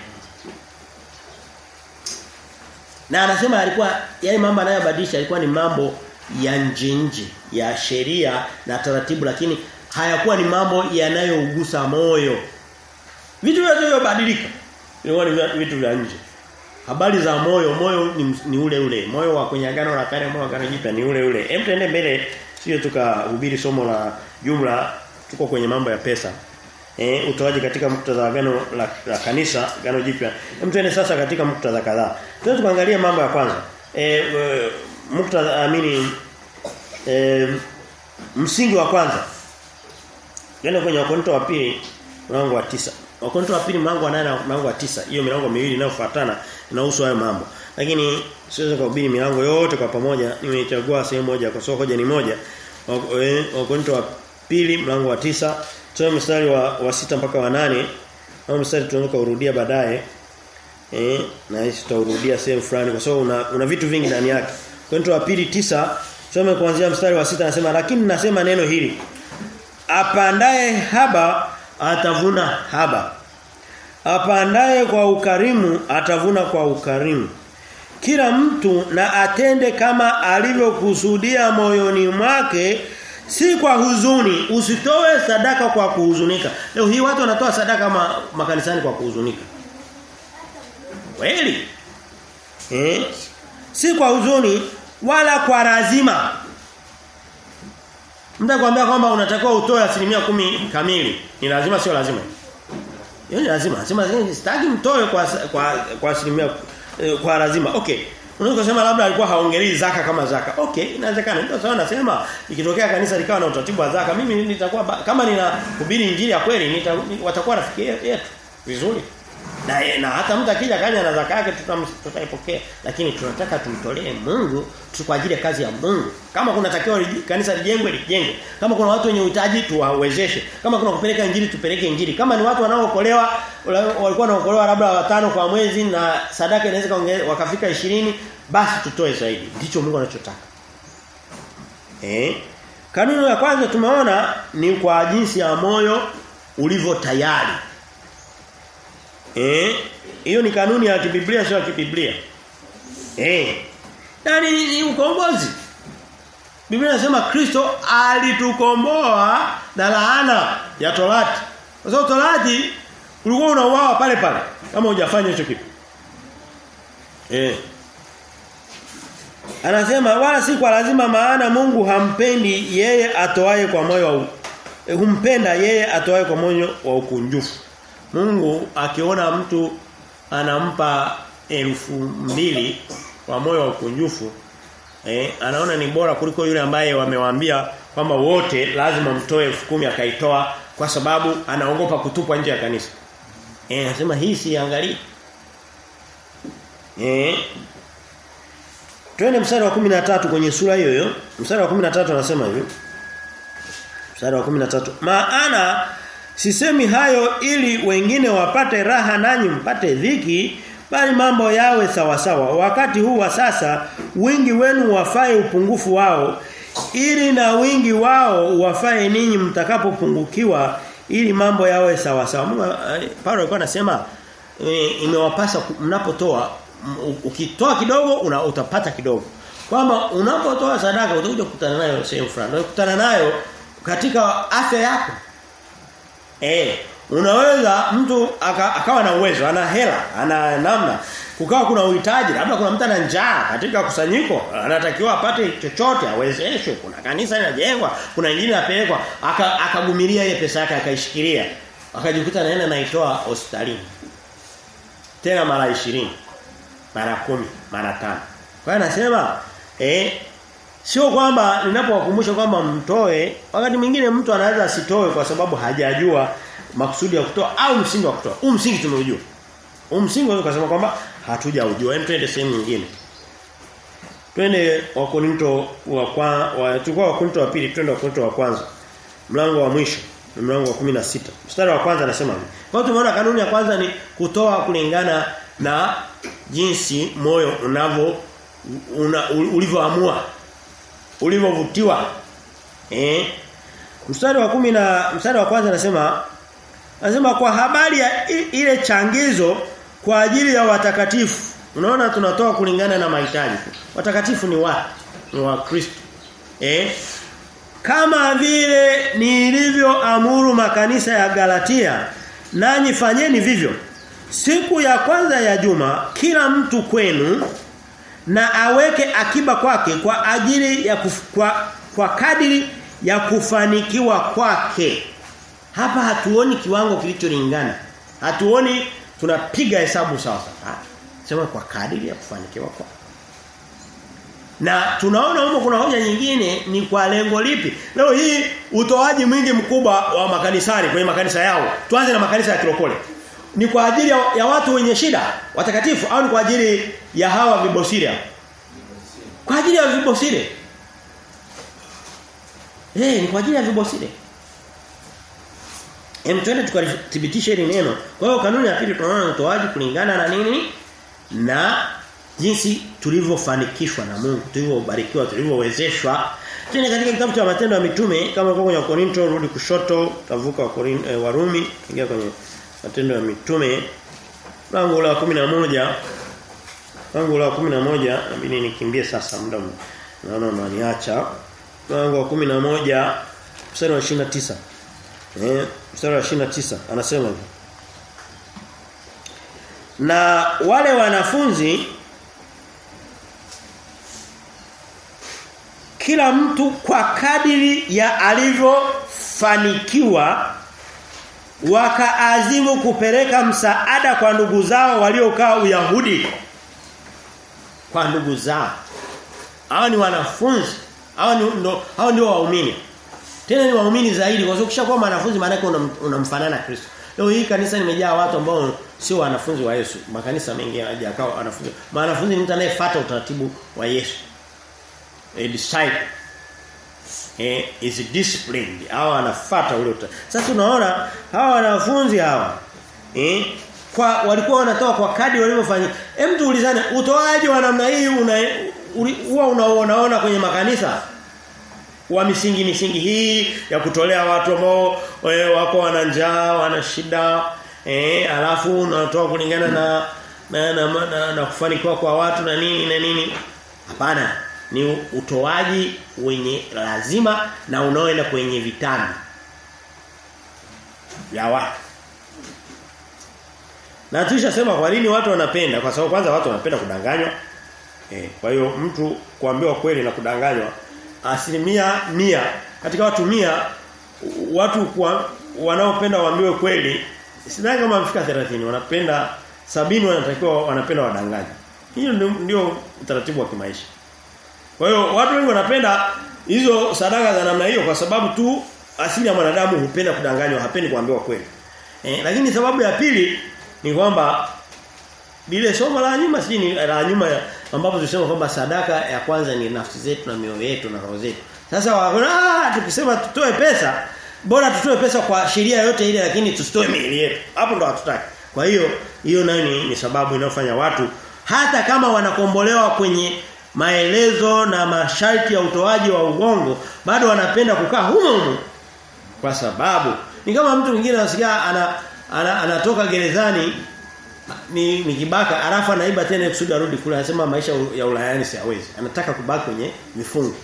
na anasema alikuwa yale mambo anayobadilisha alikuwa ni mambo ya njinji ya sheria na taratibu lakini hayakuwa ni mambo yanayougusa moyo. Vitu vyote vilivyobadilika ilikuwa ni vitu vya nje. Habari za moyo, moyo ni, ni ule ule. Moyo wa kwenye agano la kale, moyo wa agano jipya ni ule ule. Hem tuende mbele sio tukahubiri somo la jumla tuko kwenye mambo ya pesa. Eh utoaji katika muktadha wa agano la, la kanisa, agano jipya. Hem tuende sasa katika muktadha kadhaa. Tuende tukaangalia mambo ya kwanza. Eh muktadha amini eh msingi wa kwanza. Yaani kwenye Wakorintho wa pili mlango wa tisa Wakorintho wa pili mlango wa 8 na mlango wa tisa Hiyo milango miwili inayofuatana inahusu hayo mambo. Lakini siwezi kuhubiri milango yote kwa pamoja. Nimechagua sehemu moja kwa sababu hoja ni moja. Wakorintho wa pili mlango wa tisa Tusome mstari wa, wa sita mpaka wa nane Au mstari tunaweza kurudia baadaye. Eh, na hisi tutaurudia sehemu fulani kwa sababu una, una vitu vingi ndani yake. Wakorintho wa pili tisa Tusome kuanzia mstari wa sita anasema lakini nasema neno hili. Apandaye haba atavuna haba. Apandaye kwa ukarimu atavuna kwa ukarimu. kila mtu na atende kama alivyokusudia moyoni mwake si kwa huzuni. Usitoe sadaka kwa kuhuzunika. Leo hii watu wanatoa sadaka ma, makanisani kwa kuhuzunika. Kweli? Eh? Si kwa huzuni wala kwa lazima Mta kuambia kwamba unatakiwa utoe asilimia kumi kamili. Ni lazima sio lazima. Hiyo ni lazima. Sema sitaki mtoe kwa kwa kwa asilimia kwa lazima. Okay. Unaweza kusema labda alikuwa haongelei zaka kama zaka. Okay, inawezekana. Ndio sawa nasema ikitokea kanisa likawa na utaratibu wa zaka, mimi nitakuwa kama ninahubiri injili ya kweli nita, watakuwa rafiki yetu. Vizuri. Na, na hata mtu akija kanya na zaka yake tutaipokea lakini tunataka tumtolee Mungu kwa ajili ya kazi ya Mungu. Kama kuna takiwa kanisa lijengwe lijengwe. Kama kuna watu wenye uhitaji tuwawezeshe. Kama kuna kupeleka injili tupeleke injili. Kama ni watu wanaookolewa walikuwa wanaokolewa labda watano kwa mwezi na sadaka inaweza wakafika ishirini basi tutoe zaidi. Ndicho Mungu anachotaka. Eh? Kanuni ya kwanza tumeona ni kwa jinsi ya moyo ulivyo tayari Eh, hiyo ni kanuni ya kibiblia sio ya kibiblia. Eh. Yaani ni ukombozi. Biblia inasema Kristo alitukomboa na laana ya Torati. Kwa sababu Torati ulikuwa unauawa pale pale kama hujafanya hicho kitu. Eh. Anasema wala si kwa lazima maana Mungu hampendi yeye atoaye kwa moyo wa humpenda yeye atoaye kwa moyo wa ukunjufu. Mungu akiona mtu anampa elfu mbili kwa moyo wa ukunjufu eh, anaona ni bora kuliko yule ambaye wamewambia kwamba wote lazima mtoe elfu kumi akaitoa kwa sababu anaogopa kutupwa nje ya kanisa. Eh anasema hii siangalie. Eh Twende mstari wa 13 kwenye sura hiyo hiyo. Mstari wa 13 anasema hivi. Mstari wa 13. Maana Sisemi hayo ili wengine wapate raha nanyi mpate dhiki bali mambo yawe sawasawa. sawa. Wakati huu wa sasa wingi wenu wafae upungufu wao ili na wingi wao wafae ninyi mtakapopungukiwa ili mambo yawe sawasawa. sawa. Paulo alikuwa anasema e, imewapasa mnapotoa ukitoa kidogo una, utapata kidogo. Kwamba unapotoa sadaka utakuja kukutana nayo sehemu fulani. Unakutana nayo katika afya yako. Eh, unaweza mtu aka, akawa na uwezo, ana hela, ana namna. Kukawa kuna uhitaji, labda kuna mtu ana njaa katika kusanyiko, anatakiwa apate chochote, awezeshwe. Kuna kanisa linajengwa, kuna injili inapelekwa, akagumilia ile pesa yake akaishikilia. Akajikuta anaenda naitoa hospitalini. Tena mara 20, mara kumi mara 5. Kwa hiyo anasema eh Sio kwamba ninapowakumbusha kwamba mtoe, wakati mwingine mtu anaweza asitoe kwa sababu hajajua makusudi ya kutoa au msingi wa kutoa. Huu msingi tumeujua. Huu msingi unaweza kusema kwamba hatujaujua. Hem twende sehemu nyingine. Twende Wakorinto wa kwa wa tukua Wakorinto wa pili, twende Wakorinto wa kwanza. Mlango wa mwisho, mlango wa 16. Mstari wa kwanza anasema hivi. Kwa hiyo tumeona kanuni ya kwanza ni kutoa kulingana na jinsi moyo unavyo una, ulivyoamua ulivyovutiwa. Eh? Mstari wa kumi na mstari wa kwanza anasema anasema kwa habari ya ile changizo kwa ajili ya watakatifu. Unaona tunatoa kulingana na mahitaji watakatifu ni watu ni wa Kristo. Eh? Kama vile nilivyoamuru makanisa ya Galatia nanyi fanyeni vivyo. Siku ya kwanza ya juma kila mtu kwenu na aweke akiba kwake kwa ajili ya kuf, kwa, kwa kadiri ya kufanikiwa kwake. Hapa hatuoni kiwango kilicholingana. Hatuoni tunapiga hesabu sawa sawa. Sema kwa kadiri ya kufanikiwa kwake. Na tunaona huko kuna hoja nyingine ni kwa lengo lipi? Leo hii utoaji mwingi mkubwa wa makanisani kwenye makanisa yao. Tuanze na makanisa ya kilokole. Ni kwa ajili ya, ya watu wenye shida, watakatifu au ni kwa ajili ya hawa vibosire? Kwa ajili ya vibosire. Eh, ni kwa ajili ya vibosire. Hem twende tukalithibitisha hili neno. Kwa hiyo kanuni ya pili tunaona utoaji kulingana na nini? Na jinsi tulivyofanikishwa na Mungu, tulivyobarikiwa, tulivyowezeshwa. Tena katika kitabu cha Matendo ya Mitume kama kwa kwenye Korinto rudi kushoto, tavuka wa Korinto eh, Warumi, ingia kwenye Matendo ya Mitume mlango wa 11 Mlango wa 11 na mimi nikimbie sasa muda naona unaniacha. Mlango wa 11 mstari wa 29. Eh, mstari wa 29 anasema hivi. Na wale wanafunzi kila mtu kwa kadiri ya alivyofanikiwa wakaazimu kupeleka msaada kwa ndugu zao waliokaa Uyahudi. Kwa ndugu zao. Hao ni wanafunzi. Hao ni no, hao ndio waumini. Tena ni waumini zaidi kwa sababu ukishakuwa mwanafunzi maana yake unamfanana una Kristo. Leo hii kanisa limejaa watu ambao sio wanafunzi wa Yesu. Makanisa mengi hayajakaa wanafunzi. Wanafunzi ni mtu anayefuata utaratibu wa Yesu. A disciple eh is disciplined. Hawa wanafuata ule utaratibu sasa tunaona hawa wanafunzi hawa eh kwa walikuwa wanatoa kwa kadi walivyofanya. Hem tuulizane utoaji wa namna hii una huwa unaonaona kwenye makanisa? Wa misingi misingi hii ya kutolea watu ambao wako wana njaa wana shida eh alafu unatoa kulingana na na, na, na, na, na kufanikiwa kwa watu na nini na nini? Hapana ni utoaji wenye lazima na unaoenda kwenye vitani ya watu. Na tulishasema kwa nini watu wanapenda? Kwa sababu kwanza watu wanapenda kudanganywa. Eh kwa hiyo mtu kuambiwa kweli na kudanganywa asilimia mia katika watu mia watu kwa, wanaopenda waambiwe kweli sidhani kama wamefika 30 wanapenda sabini wanatakiwa wanapenda wadanganywa hiyo ndio, ndio utaratibu wa kimaisha kwa hiyo watu wengi wanapenda hizo sadaka za namna hiyo kwa sababu tu asili ya mwanadamu hupenda kudanganywa hapendi kuambiwa kweli eh, lakini sababu ya pili ni kwamba bila somo la nyuma si ni la nyuma ambapo tulisema kwamba sadaka ya kwanza ni nafsi zetu na mioyo yetu na roho zetu. Sasa wakona tukisema tutoe pesa, bora tutoe pesa kwa sheria yote ile lakini tusitoe miili yetu. Hapo ndo hatutaki. Kwa hiyo hiyo nayo ni, ni sababu inayofanya watu hata kama wanakombolewa kwenye maelezo na masharti ya utoaji wa uongo bado wanapenda kukaa humo humo. Kwa sababu ni kama mtu mwingine anasikia ana, ana, anatoka gerezani ni, ni kibaka alafu anaiba tena kusudi arudi kule anasema maisha ya ulayani si hawezi. Anataka kubaki kwenye mifungo.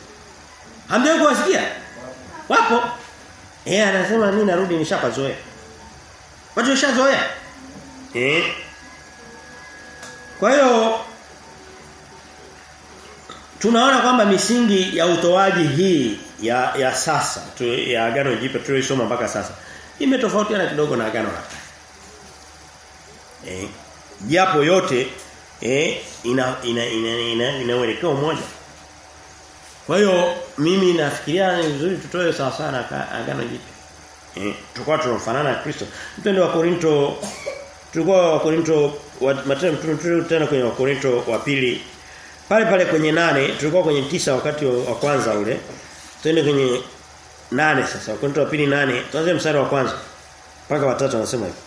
Hamjawahi kuwasikia? Wapo. Eh anasema mimi narudi nishapazoea. Watu washazoea. Eh. Kwa hiyo tunaona kwamba misingi ya utoaji hii ya ya sasa tu, ya agano jipya tuliosoma mpaka sasa imetofautiana kidogo na agano la kale. eh japo yote eh ina ina ina ina, ina, ina mmoja. Kwa hiyo mimi nafikiria ni vizuri tutoe sawa sana agano jipya. Eh tulikuwa tunafanana na Kristo. Mtende wa Korinto tulikuwa wa Korinto matendo tena kwenye wa Korinto wa pili pale pale kwenye nane tulikuwa kwenye tisa wakati wa kwanza ule. Twende kwenye nane sasa. Wakorintho wa pili nane tuanze mstari wa kwanza. Mpaka watatu anasema hivi.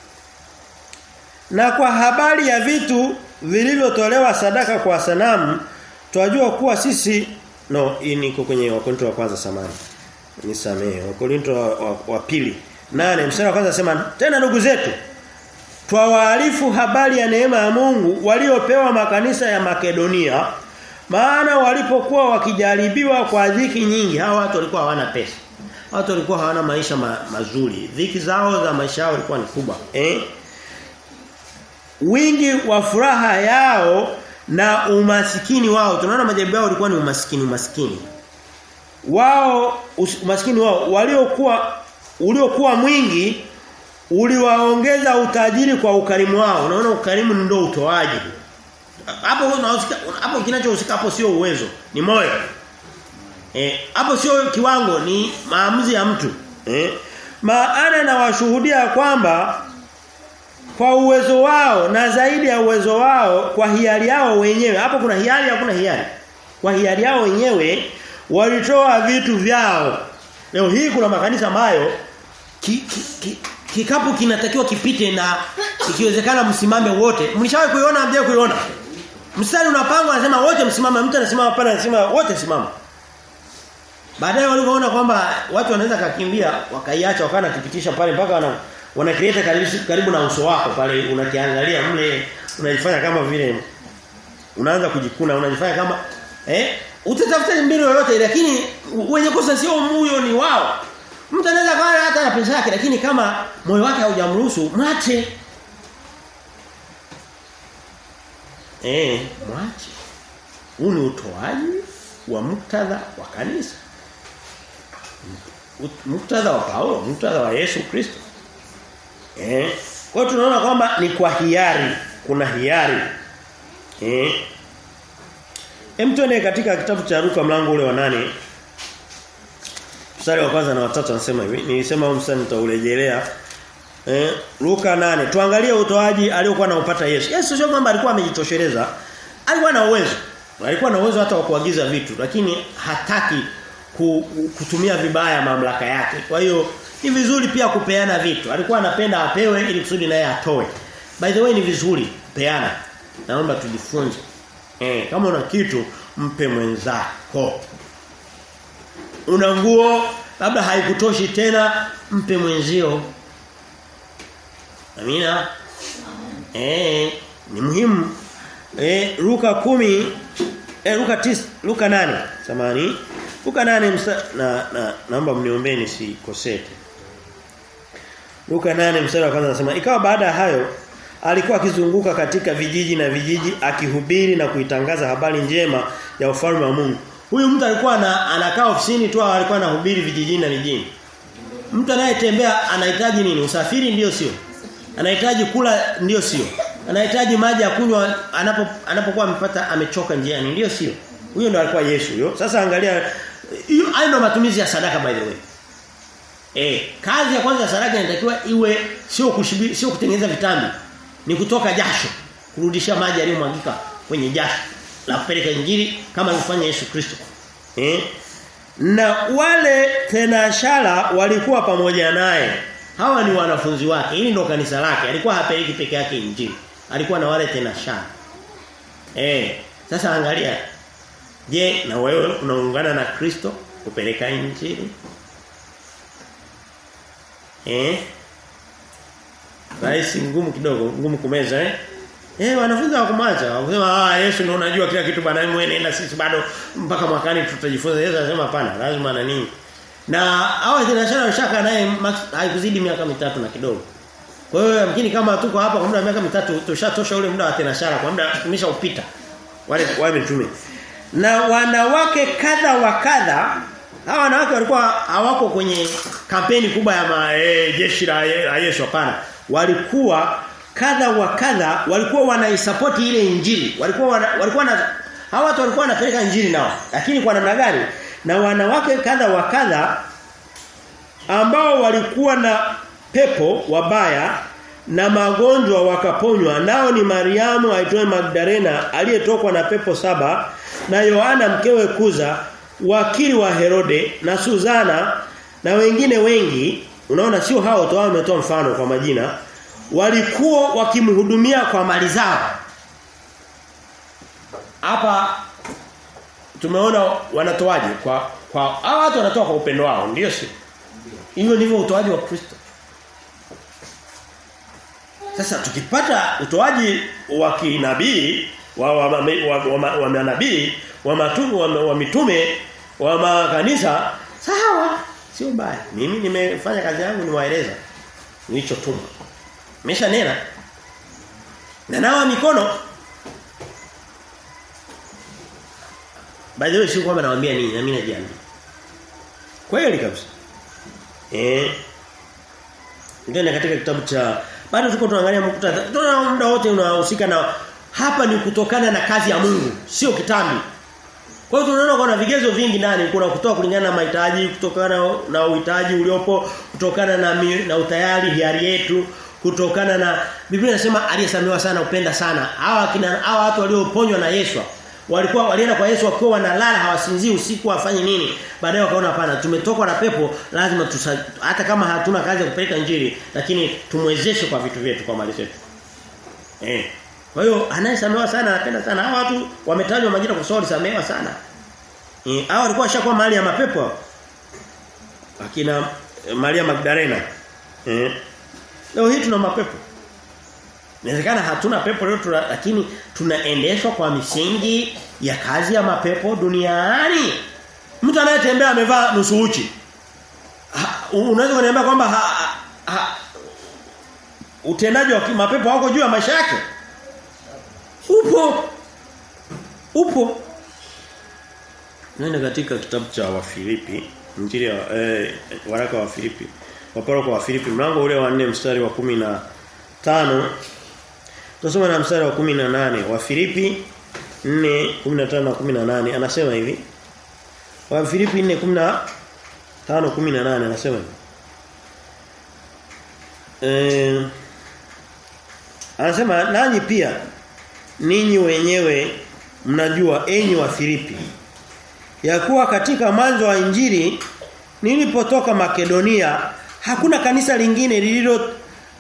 Na kwa habari ya vitu vilivyotolewa sadaka kwa sanamu twajua kuwa sisi no hii niko kwenye Wakorintho wa kwanza samani. Nisamee Wakorintho wa, wa, wa pili. Nane mstari wa kwanza anasema tena ndugu zetu twawaarifu habari ya neema ya Mungu waliopewa makanisa ya Makedonia maana walipokuwa wakijaribiwa kwa dhiki nyingi hawa watu walikuwa hawana pesa. Watu walikuwa hawana maisha ma, mazuri. Dhiki zao za maisha yao ilikuwa ni kubwa eh? Wingi wa furaha yao na umasikini wao. Tunaona majaribu yao ilikuwa ni umasikini umasikini. Wao umasikini wao waliokuwa uliokuwa mwingi uliwaongeza utajiri kwa ukarimu wao. Unaona ukarimu ndio utoaji hapo unahusika hapo kinachohusika hapo sio uwezo ni moyo. Eh hapo sio kiwango ni maamuzi ya mtu. Eh maana nawashuhudia kwamba kwa uwezo wao na zaidi ya uwezo wao kwa hiari yao wenyewe hapo kuna hiari hakuna hiari. Kwa hiari yao wenyewe walitoa vitu vyao. Leo hii kuna makanisa ambayo ki, ki, ki, kikapu kinatakiwa kipite na ikiwezekana msimame wote. Mlishawahi kuiona? Mje kuiona mstari unapangwa anasema wote msimame mtu anasimama pale anasema wote simama baadaye walipoona kwamba watu wanaweza kakimbia wakaiacha wakana kupitisha pale mpaka wana wana karibu, karibu na uso wako pale unakiangalia mle unaifanya kama vile Unaanza kujikuna, unajifanya kama eh utatafuta mbinu yoyote lakini wenye kosa sio huyo ni wao. Mtu anaweza kawa hata na pesa yake lakini kama moyo wake haujamruhusu mwache. Eh, mwache. Huu ni utoaji wa muktadha wa kanisa. Muktadha wa Paulo, muktadha wa Yesu Kristo. Eh, kwa tunaona kwamba ni kwa hiari, kuna hiari. Eh. Hem tuende katika kitabu cha Luka mlango ule wa nane Mstari wa kwanza na watatu anasema hivi. Nilisema huu mstari nitaurejelea. Eh, Luka nane Tuangalie utoaji aliokuwa anaupata Yesu. Yesu sio kwamba alikuwa amejitosheleza. Alikuwa na uwezo. Alikuwa na uwezo hata wa kuagiza vitu, lakini hataki kutumia vibaya mamlaka yake. Kwa hiyo ni vizuri pia kupeana vitu. Alikuwa anapenda apewe ili kusudi naye atoe. By the way ni vizuri peana. Naomba tujifunze. Eh, kama una kitu mpe mwenzako. Una nguo labda haikutoshi tena mpe mwenzio. Amina. Eh, ni muhimu. Eh, Luka kumi eh Luka 9 Luka 8 samani. Luka 8 msa, na, na naomba si kosete. Luka 8 mstari wa kwanza anasema ikawa baada ya hayo alikuwa akizunguka katika vijiji na vijiji akihubiri na kuitangaza habari njema ya ufalme wa Mungu. Huyu mtu alikuwa na, anakaa ofisini tu alikuwa anahubiri vijijini na mijini. Mtu anayetembea anahitaji nini? Usafiri ndio sio. Anahitaji kula ndio sio. Anahitaji maji ya kunywa anapo anapokuwa amepata amechoka njiani ndio sio. Huyo ndo alikuwa Yesu huyo. Sasa angalia hiyo hayo ndo matumizi ya sadaka by the way. Eh, kazi ya kwanza ya sadaka inatakiwa iwe sio kushibi, sio kutengeneza vitambi. Ni kutoka jasho, kurudisha maji yaliyomwagika kwenye jasho la kupeleka injili kama alivyofanya Yesu Kristo. Eh? Na wale tenashara walikuwa pamoja naye. Hawa ni wanafunzi wake. Hili ndo kanisa lake. Alikuwa hapeleki peke yake injili. Alikuwa na wale tena shana. Eh, sasa angalia. Je, na wewe unaungana na Kristo kupeleka injili? Eh? Rahisi ngumu kidogo, ngumu kumeza eh? Eh wanafunzi wakumacha. Wanasema ah Yesu ndio unajua kila kitu bwana mwenye na sisi bado mpaka mwakani tutajifunza. Yesu anasema hapana, lazima na nini. Na hawa ya washaka naye haikuzidi miaka mitatu na kidogo. Kwa hiyo yamkini kama tuko hapa kwa muda wa miaka mitatu tushatosha ule muda wa tenashara kwa muda umeshaupita. Wale wale mitume. Na wanawake kadha wa kadha hawa wanawake walikuwa hawako kwenye kampeni kubwa ya ma, e, jeshi la Yesu hapana. Walikuwa kadha wa kadha walikuwa wanaisapoti ile injili. Walikuwa wana, walikuwa na hawa watu walikuwa wanapeleka injili nao. Lakini kwa namna gani? Na wanawake kadha wa kadha ambao walikuwa na pepo wabaya na magonjwa wakaponywa nao ni Mariamu aitwaye Magdalena aliyetokwa na pepo saba na Yohana mkewe Kuza wakili wa Herode na Suzana na wengine wengi. Unaona sio hao tu wao wametoa mfano kwa majina. Walikuwa wakimhudumia kwa mali zao. Hapa tumeona wanatoaje kwa kwa hao watu wanatoa kwa upendo wao ndio si? Hiyo ndivyo utoaji wa Kristo. Sasa tukipata utoaji wa kinabii wa wa, wa, wa, wa, manabii wa wa, wa mitume wa makanisa sawa sio mbaya. Mimi nimefanya kazi yangu niwaeleza. Nilichotuma Mesha nena. Na nawa mikono. By the way sio kwamba nawaambia nini na mimi najiamini. Kweli kabisa. Eh. Ndio katika kitabu cha bado tuko tunaangalia mkuta. Tunaona muda wote unahusika na hapa ni kutokana na kazi ya Mungu, sio kitambi. Kwa hiyo tunaona kuna vigezo vingi ndani, kuna kutoa kulingana na mahitaji, kutokana na uhitaji uliopo, kutokana na na utayari hiari yetu, kutokana na Biblia inasema aliyesamewa sana upenda sana. Hawa kina hawa watu walioponywa na Yesu walikuwa walienda kwa Yesu wakiwa wanalala hawasinzii usiku wafanye nini? Baadaye wakaona hapana tumetokwa na pepo lazima tusa, hata kama hatuna kazi ya kupeleka njiri lakini tumwezeshe kwa vitu vyetu kwa mali zetu. Eh. Kwa hiyo anayesamewa sana anapenda sana. Hawa watu wametajwa majina kwa sababu samewa sana. Eh, hawa walikuwa washakuwa mahali ya mapepo. Akina Maria Magdalena. Eh. Leo hii tuna mapepo. Inawezekana hatuna pepo leo tuna, lakini tunaendeshwa kwa misingi ya kazi ya mapepo duniani. Mtu anayetembea amevaa nusu uchi. Unaweza kuniambia kwamba utendaji wa mapepo wako juu ya maisha yake? Upo. Upo. Nenda katika kitabu cha Wafilipi, Injili ya eh, waraka wa Filipi. Waparo kwa Wafilipi mlango ule wa 4 mstari wa kumi na tano Tunasoma na mstari wa 18 wa Filipi 4:15 na 18 anasema hivi. Wa Filipi 4 15 18 anasema hivi. Eh Anasema nani pia ninyi wenyewe mnajua enyi wa Filipi ya kuwa katika mwanzo wa injili nilipotoka Makedonia hakuna kanisa lingine lililo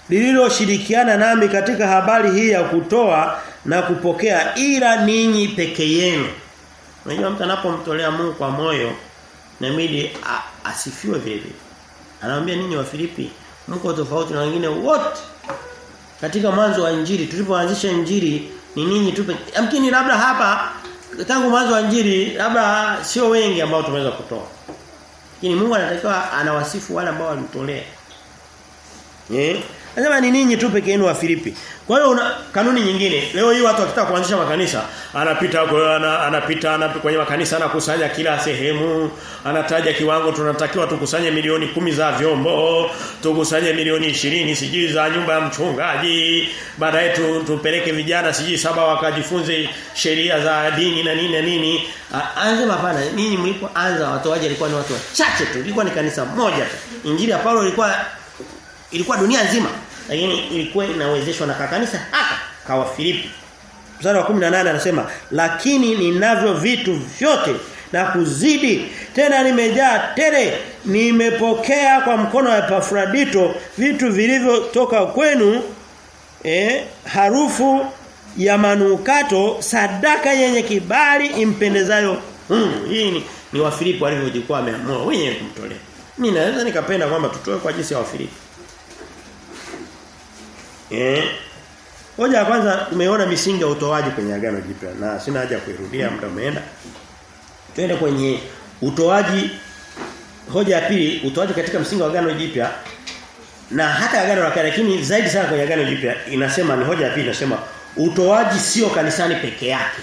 lililoshirikiana nami katika habari hii ya kutoa na kupokea ila ninyi peke yenu. Unajua mtu anapomtolea Mungu kwa moyo inabidi asifiwe vile vile. Ninyi wa Filipi mko tofauti na wengine wote. Katika mwanzo wa injili tulipoanzisha injili ni ninyi tu Amkini labda hapa tangu mwanzo wa injili labda sio wengi ambao tumeweza kutoa. Lakini Mungu anatakiwa anawasifu wale ambao walimtolea. Eh? Anasema ni ninyi tu peke yenu wa Filipi. Kwa hiyo una kanuni nyingine. Leo hii watu wakitaka kuanzisha makanisa, anapita ana, anapita anapita kwenye makanisa anakusanya kila sehemu, anataja kiwango tunatakiwa tukusanye milioni kumi za vyombo, tukusanye milioni ishirini sijui za nyumba ya mchungaji, baadaye tu, tupeleke vijana sijui saba wakajifunze sheria za dini na nini na nini. Anasema hapana, ninyi mlipoanza watoaji waje ni watu wachache tu, ilikuwa ni kanisa moja tu. Injili ya Paulo ilikuwa ilikuwa dunia nzima lakini ilikuwa inawezeshwa na kanisa hata kawa Filipi. Mstari wa 18 anasema lakini ninavyo vitu vyote na kuzidi tena nimejaa tele nimepokea kwa mkono wa Epafrodito vitu vilivyotoka kwenu eh, harufu ya manukato sadaka yenye kibali impendezayo hmm, hii ni, ni wafilipi walivyojikuwa wameamua wenyewe kumtolea. Mimi naweza nikapenda kwamba tutoe kwa jinsi ya wafilipi Eh. Hoja ya kwanza tumeona misingi ya utoaji kwenye agano jipya na sina haja kuirudia muda umeenda. Twende kwenye utoaji hoja ya pili utoaji katika msingi wa agano jipya na hata agano la kale lakini zaidi sana kwenye agano jipya inasema ni hoja ya pili inasema utoaji sio kanisani peke yake.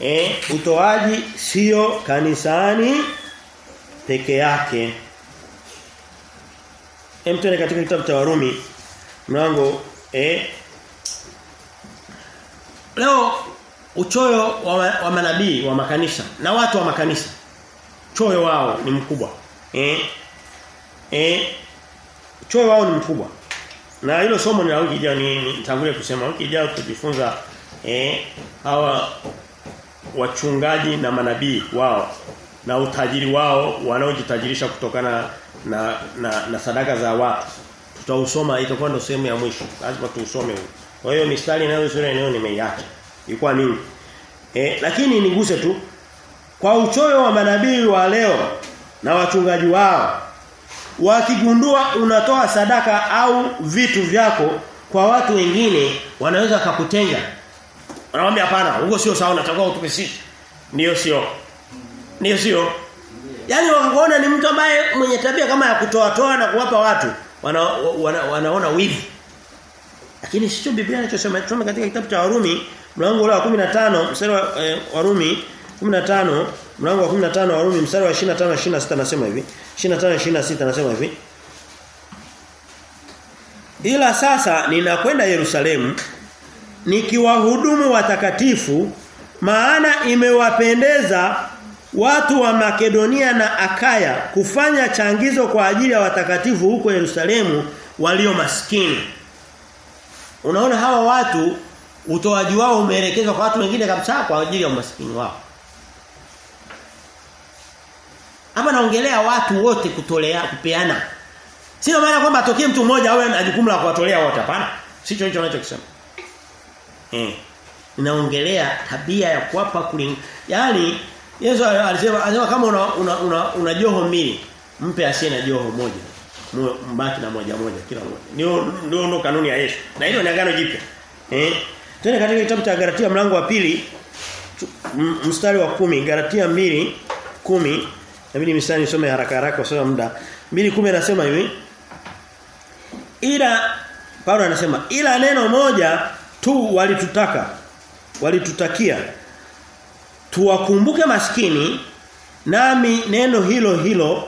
Eh, utoaji sio kanisani peke yake. Hem tuende katika kitabu cha Warumi mlango eh Leo uchoyo wa, wa manabii wa makanisa na watu wa makanisa choyo wao ni mkubwa. Eh eh choyo wao ni mkubwa. Na hilo somo ni la wiki ijayo ni nitangulie kusema wiki ijayo kujifunza eh hawa wachungaji na manabii wao na utajiri wao wanaojitajirisha kutokana na, na na sadaka za watu. Tutausoma itakuwa ndio sehemu ya mwisho. Lazima tuusome huu. Kwa hiyo mistari inayohusiana eneo nimeiacha. Ilikuwa nini? E, lakini niguse tu kwa uchoyo wa manabii wa leo na wachungaji wao wakigundua unatoa sadaka au vitu vyako kwa watu wengine wanaweza kukutenga. Wanamwambia hapana, huko sio sawa natakao utupe sisi. Ndio sio. Ndio sio. Yaani wakaona ni mtu ambaye mwenye tabia kama ya kutoa toa na kuwapa watu wana, wana, wanaona wivu. Lakini sio Biblia inachosema. Tusome katika kitabu cha Warumi mlango wa 15 mstari wa eh, Warumi 15 mlango wa 15 Warumi mstari wa 25 na 26 nasema hivi. 25 26 nasema hivi. Ila sasa ninakwenda Yerusalemu nikiwahudumu watakatifu maana imewapendeza watu wa Makedonia na Akaya kufanya changizo kwa ajili ya watakatifu huko Yerusalemu walio maskini. Unaona hawa watu utoaji wao umeelekezwa kwa watu wengine kabisa kwa ajili ya umaskini wao. Hapa naongelea watu wote kutolea kupeana. Sio maana kwamba atokee mtu mmoja awe na jukumu la kuwatolea wote hapana. Sicho hicho anachokisema. Eh. Ninaongelea tabia ya kuwapa kulingana. Yaani Yesu alisema anasema kama una una, una, una joho mbili, mpe asiye na joho moja. mbaki na moja moja kila moja. Ndio ndio kanuni ya Yesu. Na hilo ni agano jipya. Eh? Tena katika kitabu cha Galatia mlango wa pili mstari wa kumi Galatia mbili kumi na mimi mstari nisome haraka haraka kwa sababu muda. 2:10 anasema hivi. Ila Paulo anasema ila neno moja tu walitutaka walitutakia tuwakumbuke maskini nami neno hilo hilo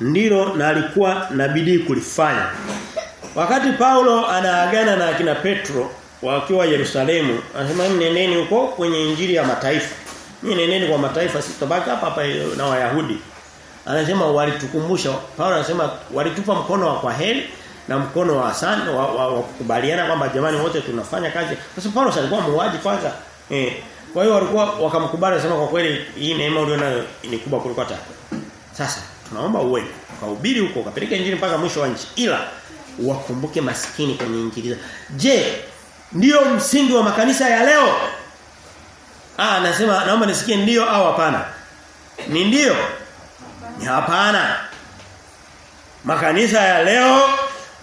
ndilo na alikuwa kulifanya. Wakati Paulo anaagana na akina Petro wakiwa Yerusalemu, anasema nendeni huko kwenye injili ya mataifa. Mimi nendeni kwa mataifa sitabaki hapa hapa na Wayahudi. Anasema walitukumbusha Paulo anasema walitupa mkono wa kwaheri na mkono wa asante wa, wa, wa kukubaliana kwamba jamani wote tunafanya kazi. Sasa Paulo alikuwa muuaji kwanza. Eh. Kwa hiyo walikuwa wakamkubali sema kwa kweli hii neema ulionayo ni kubwa kuliko hata. Sasa tunaomba uende ukahubiri huko ukapeleka injili mpaka mwisho wa nchi ila wakumbuke maskini kwenye injili. Je, ndio msingi wa makanisa ya leo? Ah, nasema naomba nisikie ndio au hapana. Ni ndio? Ni hapana. Makanisa ya leo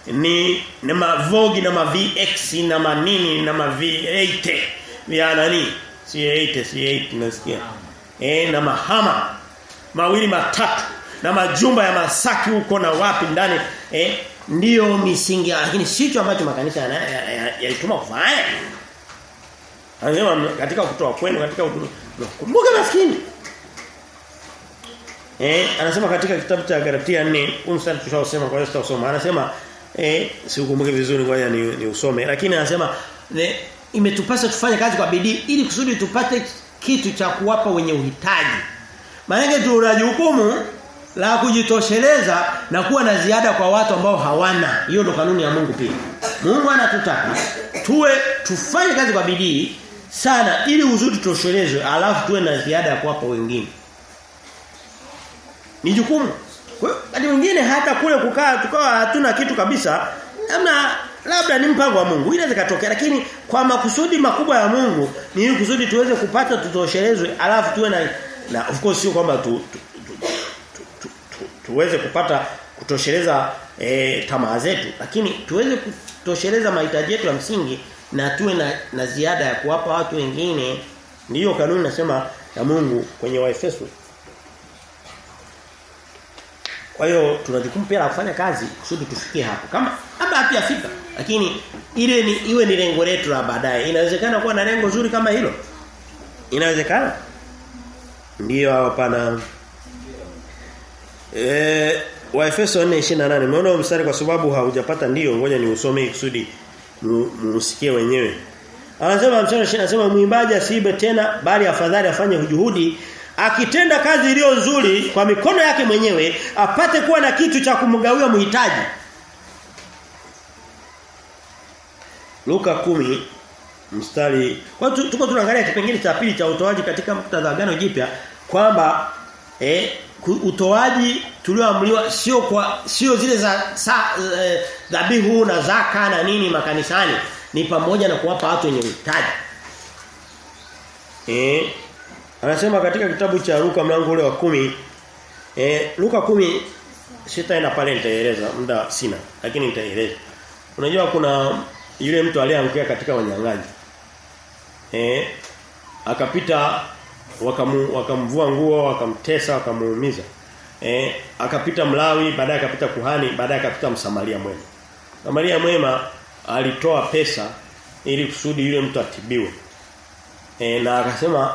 ni ni mavogi na ma VX na manini na ma V8 vya nani? Si 8 C8 nasikia. Eh na mahama mawili matatu na majumba ya Masaki huko na wapi ndani eh ndiyo misingi lakini sicho ambacho makanisa yalituma kufanya. Anasema katika kutoa kwenu katika kumbuka maskini. Eh anasema katika kitabu cha Galatia 4 umsali tushaosema kwa hiyo tutasoma. Anasema eh siukumbuke vizuri ngoja ni, ni usome lakini anasema ne, imetupasa tufanye kazi kwa bidii ili kusudi tupate kitu cha kuwapa wenye uhitaji. Maana tuna jukumu la kujitosheleza na kuwa na ziada kwa watu ambao hawana. Hiyo ndo kanuni ya Mungu pia. Mungu anatutaka tuwe tufanye kazi kwa bidii sana ili uzuri tutoshelezwe alafu tuwe na ziada ya kuwapa wengine. Ni jukumu. Kwa hiyo mwingine hata kule kukaa tukawa hatuna kitu kabisa labda labda ni mpango wa Mungu. Inaweza katokea lakini kwa makusudi makubwa ya Mungu ni ili kusudi tuweze kupata tutoshelezwe alafu tuwe na na of course sio kwamba tu, tu, tu, tu, tu, tu, tuweze kupata kutosheleza e, tamaa zetu lakini tuweze kutosheleza mahitaji yetu ya msingi na tuwe na, na ziada ya kuwapa watu wengine. Ndiyo kanuni nasema ya Mungu kwenye Waefeso. Kwa hiyo tuna pia la kufanya kazi kusudi tufikie hapo. Kama labda hatujafika lakini ile ni iwe ni lengo letu la baadaye. Inawezekana kuwa na lengo zuri kama hilo. Inawezekana? Ndiyo hapana. Eh Waefeso 4:28 umeona mstari kwa sababu haujapata ndio ngoja ni usome kusudi musikie wenyewe. Anasema mstari 20 anasema mwimbaji asiibe tena bali afadhali afanye juhudi akitenda kazi iliyo nzuri kwa mikono yake mwenyewe apate kuwa na kitu cha kumgawia mhitaji. Luka kumi mstari kwa tuko tunaangalia kipengele cha pili cha utoaji katika muktadha wa agano jipya kwamba eh utoaji tulioamriwa sio kwa sio zile za dhabihu e, na zaka na nini makanisani ni pamoja na kuwapa watu wenye uhitaji. Eh Anasema katika kitabu cha Luka mlango ule wa kumi eh Luka kumi sitaenda pale nitaeleza muda sina lakini nitaeleza. Unajua kuna yule mtu aliyeangukia katika wanyang'anyi. Eh akapita wakamu, wakamvua nguo, wakamtesa, wakamuumiza. Eh akapita Mlawi, baadaye akapita kuhani, baadaye akapita Msamaria mwema. Msamaria mwema alitoa pesa ili kusudi yule mtu atibiwe. E, na akasema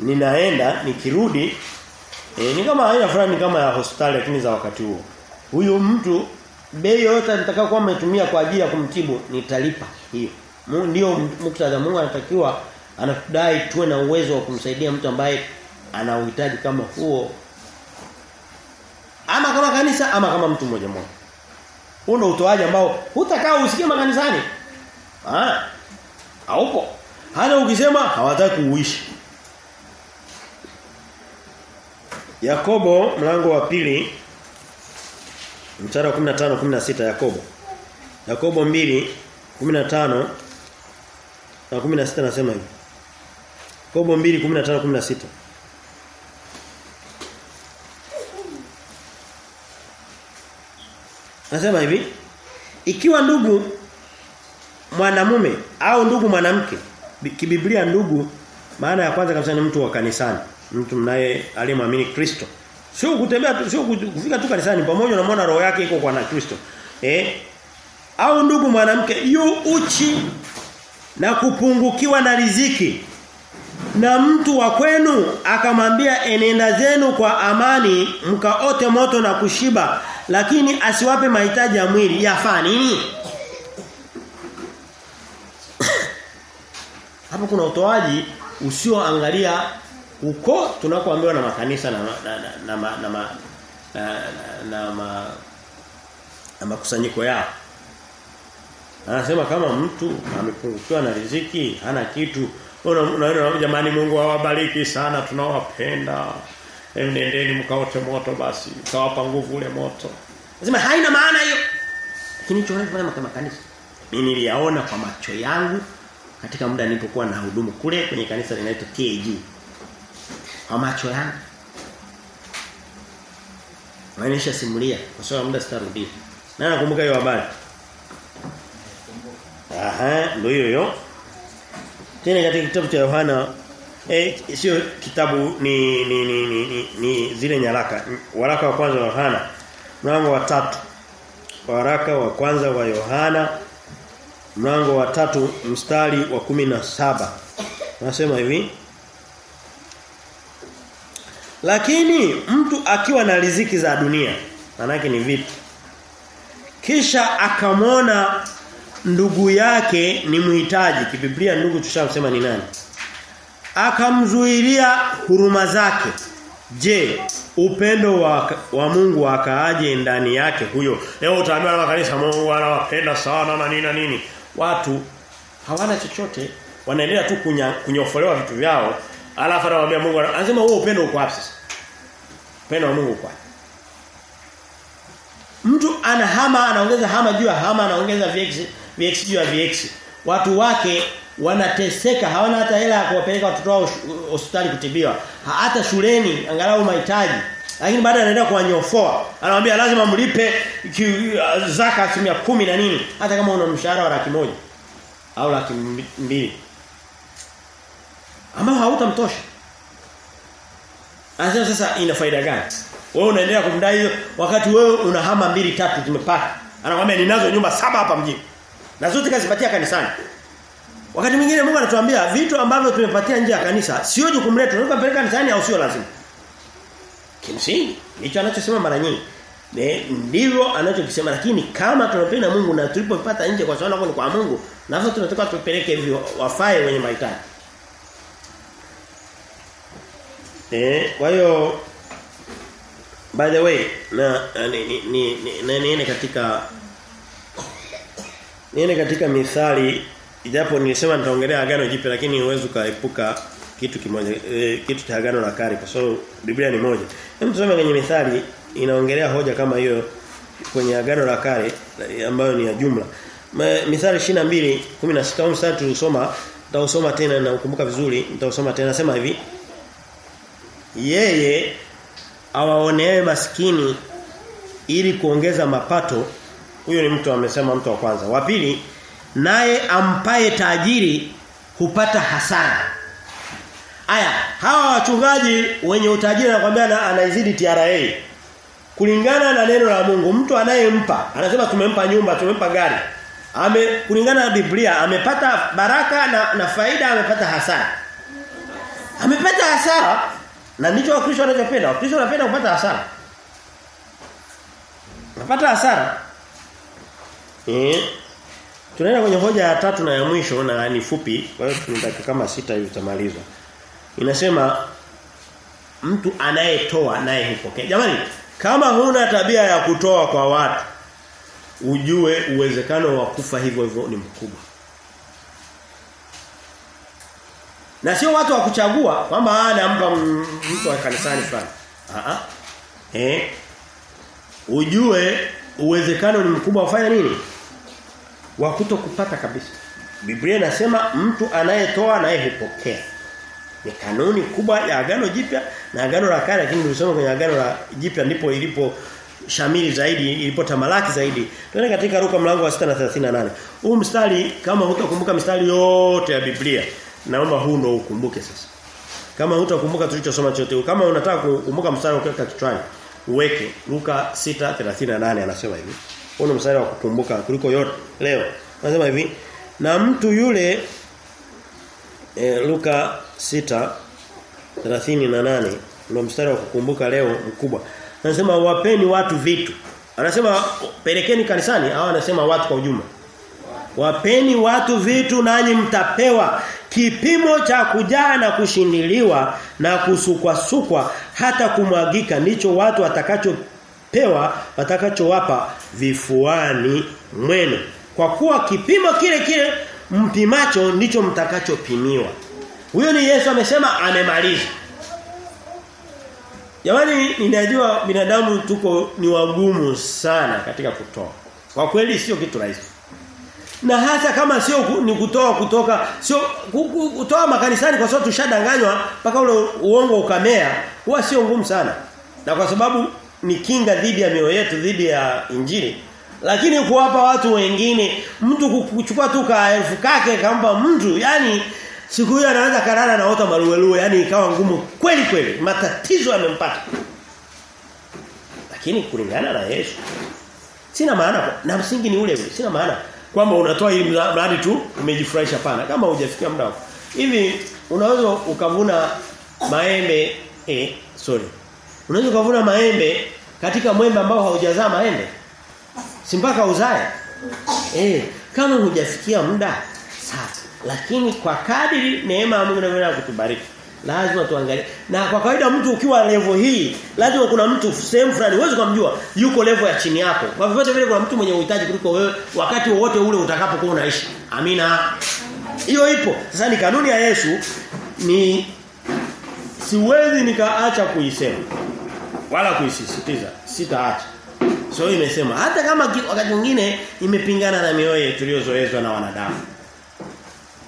ninaenda nikirudi e, ni kama aina fulani kama ya hospitali lakini za wakati huo. Huyo mtu bei yote nitakao kuwa ametumia kwa ajili ya kumtibu nitalipa hiyo. Ndio muktadha Mungu anatakiwa anadai tuwe na uwezo wa kumsaidia mtu ambaye ana uhitaji kama huo. Ama kama kanisa ama kama mtu mmoja mmoja. Huo utoaji ambao hutakaa usikie makanisani. Ah. Haupo. Hata ukisema hawataki uishi. Yakobo mlango wa pili mstari wa 15 16 Yakobo. Yakobo 2 15 na 16 nasema hivi. Yakobo 2 15 16. Nasema hivi ikiwa ndugu mwanamume au ndugu mwanamke kibiblia ndugu maana ya kwanza kabisa ni mtu wa kanisani mtu mnaye aliyemwamini Kristo sio kutembea sio kufika tu kanisani pamoja unamwona roho yake iko kwa na Kristo. Eh? Au ndugu mwanamke yu uchi na kupungukiwa na riziki na mtu wa kwenu akamwambia enenda zenu kwa amani mkaote moto na kushiba lakini asiwape mahitaji ya mwili. Yafaa nini? Hapo kuna utoaji usioangalia uko tunakoambiwa na makanisa na na na na na, na, na, na, na, na, makusanyiko yao Anasema kama mtu amepungukiwa na riziki, hana kitu, unaona jamani Mungu awabariki sana tunawapenda. Nendeni mkaote moto basi, mkawapa nguvu ule moto. Anasema haina maana hiyo. Lakini hicho wanafanya kama kanisa. Mimi niliyaona kwa macho yangu katika muda nilipokuwa na hudumu kule kwenye kanisa linaloitwa TAG. Kwa macho yangu. Wanaisha simulia kwa sababu muda sitarudia. Na nakumbuka hiyo habari. Aha, ndio hiyo hiyo. Tena katika kitabu cha Yohana eh sio kitabu ni ni, ni ni ni ni zile nyaraka. Waraka wa kwanza wa Yohana mlango wa tatu Waraka wa kwanza wa Yohana mlango wa tatu mstari wa kumi na saba Nasema hivi Lakini mtu akiwa na riziki za dunia manake ni vitu kisha akamwona ndugu yake ni mhitaji kibiblia ndugu tushamsema ni nani? Akamzuilia huruma zake. Je upendo wa, wa Mungu akaaje ndani yake huyo? Leo utaambiwa na kanisa Mungu anawapenda sana na nini na nini. Watu hawana chochote. Wanaendelea tu kunyofolewa vitu vyao alafu anawaambia Mungu anasema wewe upendo uko wapi sasa? Upendo wa Mungu uko wapi? Mtu anahama anaongeza hama juu ya hama anaongeza VX VX juu ya VX watu wake wanateseka hawana hata hela ya kuwapeleka watoto wao hospitali kutibiwa. Hata shuleni angalau mahitaji. Lakini baada anaenda kuwanyofoa. Anamwambia lazima mlipe zaka asilimia kumi na nini. Hata kama una mshahara wa laki moja au laki mbili ambao hautamtosha Anasema sasa ina faida gani? Wewe unaendelea kumdai hiyo wakati wewe unahama mbili tatu zimepata. Anakuambia ninazo nyumba saba hapa mjini. Na zote kazipatia kanisani. Wakati mwingine Mungu anatuambia vitu ambavyo tumepatia nje ya kanisa sio jukumu letu, tunaweza kupeleka kanisani au sio lazima. Kimsingi, hicho anachosema mara nyingi. Ndivyo anachokisema lakini kama tunapenda Mungu na tulipopata nje kwa sababu ni kwa Mungu, na sasa tunataka tupeleke hivyo wafae wenye mahitaji. Eh, kwa hiyo by the way na ni ni ni, ni, ni, ni katika niene katika mithali ijapo nilisema nitaongelea agano jipya lakini huwezi kaepuka kitu kimoja e, kitu cha agano la kale kwa sababu Biblia ni moja. Hem tusome kwenye mithali inaongelea hoja kama hiyo kwenye agano la kale ambayo ni ya jumla. Mithali 22:16 au mstari tulisoma nitausoma tena na ukumbuka vizuri nitausoma tena nasema hivi yeye awaonee maskini ili kuongeza mapato. Huyo ni mtu amesema mtu wa kwanza. Wa pili naye ampaye tajiri hupata hasara. Aya hawa wachungaji wenye utajiri anakuambia anaizidi TRA kulingana na neno la Mungu mtu anayempa anasema tumempa nyumba tumempa gari ame kulingana na Biblia amepata baraka na, na faida amepata hasara. Amepata hasara na ndicho wakristo wanachopenda. Wakristo wanapenda kupata hasara. Napata hasara. Eh. Tunaenda kwenye hoja ya tatu na ya mwisho na ni fupi, kwa hiyo tunataka kama sita hivi tutamaliza. Inasema mtu anayetoa naye hupokea. Jamani, kama huna tabia ya kutoa kwa watu, ujue uwezekano wa kufa hivyo hivyo ni mkubwa. Na sio watu wa kuchagua kwamba anampa mtu wa kanisani fulani. Ah Eh. Ujue uwezekano ni mkubwa ufanye nini? Wa kutokupata kabisa. Biblia inasema mtu anayetoa naye hupokea. Ni kanuni kubwa ya agano jipya na agano la kale lakini tulisoma kwenye agano la jipya ndipo ilipo shamili zaidi ilipotamalaki zaidi. Twende katika Luka mlango wa 6 na 38. Huu mstari kama hutakumbuka mstari yote ya Biblia, naomba huu ndio ukumbuke sasa. Kama hutakumbuka tulichosoma chote, kama unataka kukumbuka mstari ukaweka kichwani, uweke Luka 6:38 anasema hivi. Ni mstari wa kukumbuka kuliko yote leo. Anasema hivi, na mtu yule e, Luka 6:38 ndio mstari wa kukumbuka leo mkubwa. Anasema wapeni watu vitu. Anasema pelekeni kanisani au anasema watu kwa ujumla. Wapeni watu vitu nanyi mtapewa kipimo cha kujaa na kushindiliwa na kusukwasukwa hata kumwagika ndicho watu watakachopewa watakachowapa vifuani mwenu. Kwa kuwa kipimo kile kile mpimacho ndicho mtakachopimiwa. Huyo ni Yesu amesema amemaliza. Jamani ninajua binadamu tuko ni wagumu sana katika kutoa. Kwa kweli sio kitu rahisi. Na hata kama sio ni kutoa kutoka sio kutoa makanisani kwa sababu tushadanganywa mpaka ule uongo ukamea huwa sio ngumu sana. Na kwa sababu ni kinga dhidi ya mioyo yetu dhidi ya injili. Lakini kuwapa watu wengine mtu kuchukua tu ka elfu kake kamba mtu yani Siku hiyo anaweza karara na wote maluelue yani ikawa ngumu kweli kweli matatizo yamempata. Lakini kulingana na Yesu sina maana na msingi ni ule ule sina maana kwamba unatoa ili mradi tu umejifurahisha pana kama hujafikia muda wako. Hivi unaweza ukavuna maembe eh sorry. Unaweza ukavuna maembe katika mwembe ambao haujazaa maembe. Si mpaka uzae. Eh kama hujafikia muda sasa lakini kwa kadiri neema ya Mungu inavyoendelea kutubariki lazima tuangalie. Na kwa kawaida mtu ukiwa level hii lazima kuna mtu sehemu fulani uweze kumjua yuko level ya chini yako. Kwa vyovyote vile kuna mtu mwenye uhitaji kuliko wewe wakati wowote ule utakapokuwa unaishi. Amina. Hiyo ipo. Sasa ni kanuni ya Yesu ni siwezi nikaacha kuisema wala kuisisitiza sitaacha. So imesema. Hata kama wakati mwingine imepingana na mioyo tuliyozoezwa na wanadamu.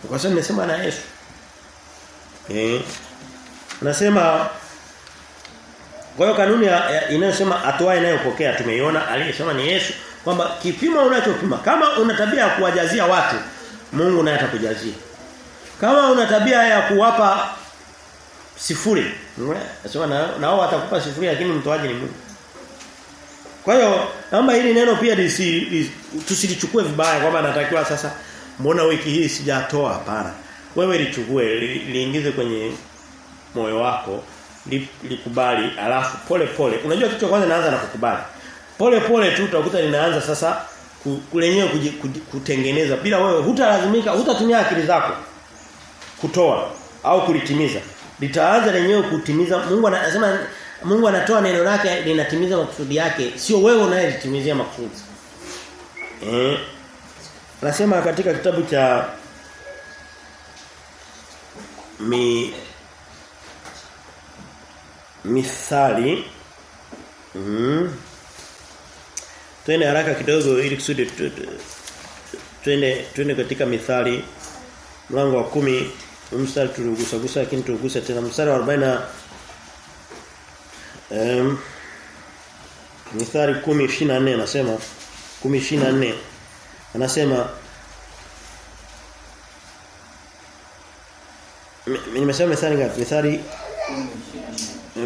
Kwa sababu nimesema na Yesu. Eh. Anasema kwa hiyo kanuni inayosema atoae inayopokea tumeiona aliyesema ni Yesu kwamba kipimo unachopima kama una tabia ya kuwajazia watu Mungu naye atakujazia. Kama una tabia ya kuwapa sifuri nasema na nao watakupa sifuri lakini mtoaji ni Mungu. Kwa hiyo naomba hili neno pia tusilichukue vibaya kwamba natakiwa sasa mbona wiki hii sijatoa hapana wewe lichukue liingize li kwenye moyo wako likubali li alafu pole pole. Unajua kitu cha kwanza naanza na kukubali. Pole pole tu utakuta linaanza sasa kulenyewe kutengeneza. Bila wewe hutalazimika hutatumia akili zako kutoa au kulitimiza. Litaanza lenyewe kutimiza. Mungu anasema Mungu anatoa neno lake linatimiza makusudi yake. Sio wewe unayelitimizia makusudi. Eh? Anasema katika kitabu cha mi Mithali mm. Twende haraka kidogo ili kusudi twende twende katika Mithali mlango wa kumi mstari tuligusa gusa lakini tuligusa tena mstari wa 40 um, Mithali 10:24 anasema 10:24 anasema nimesema mithali ngapi? Mithali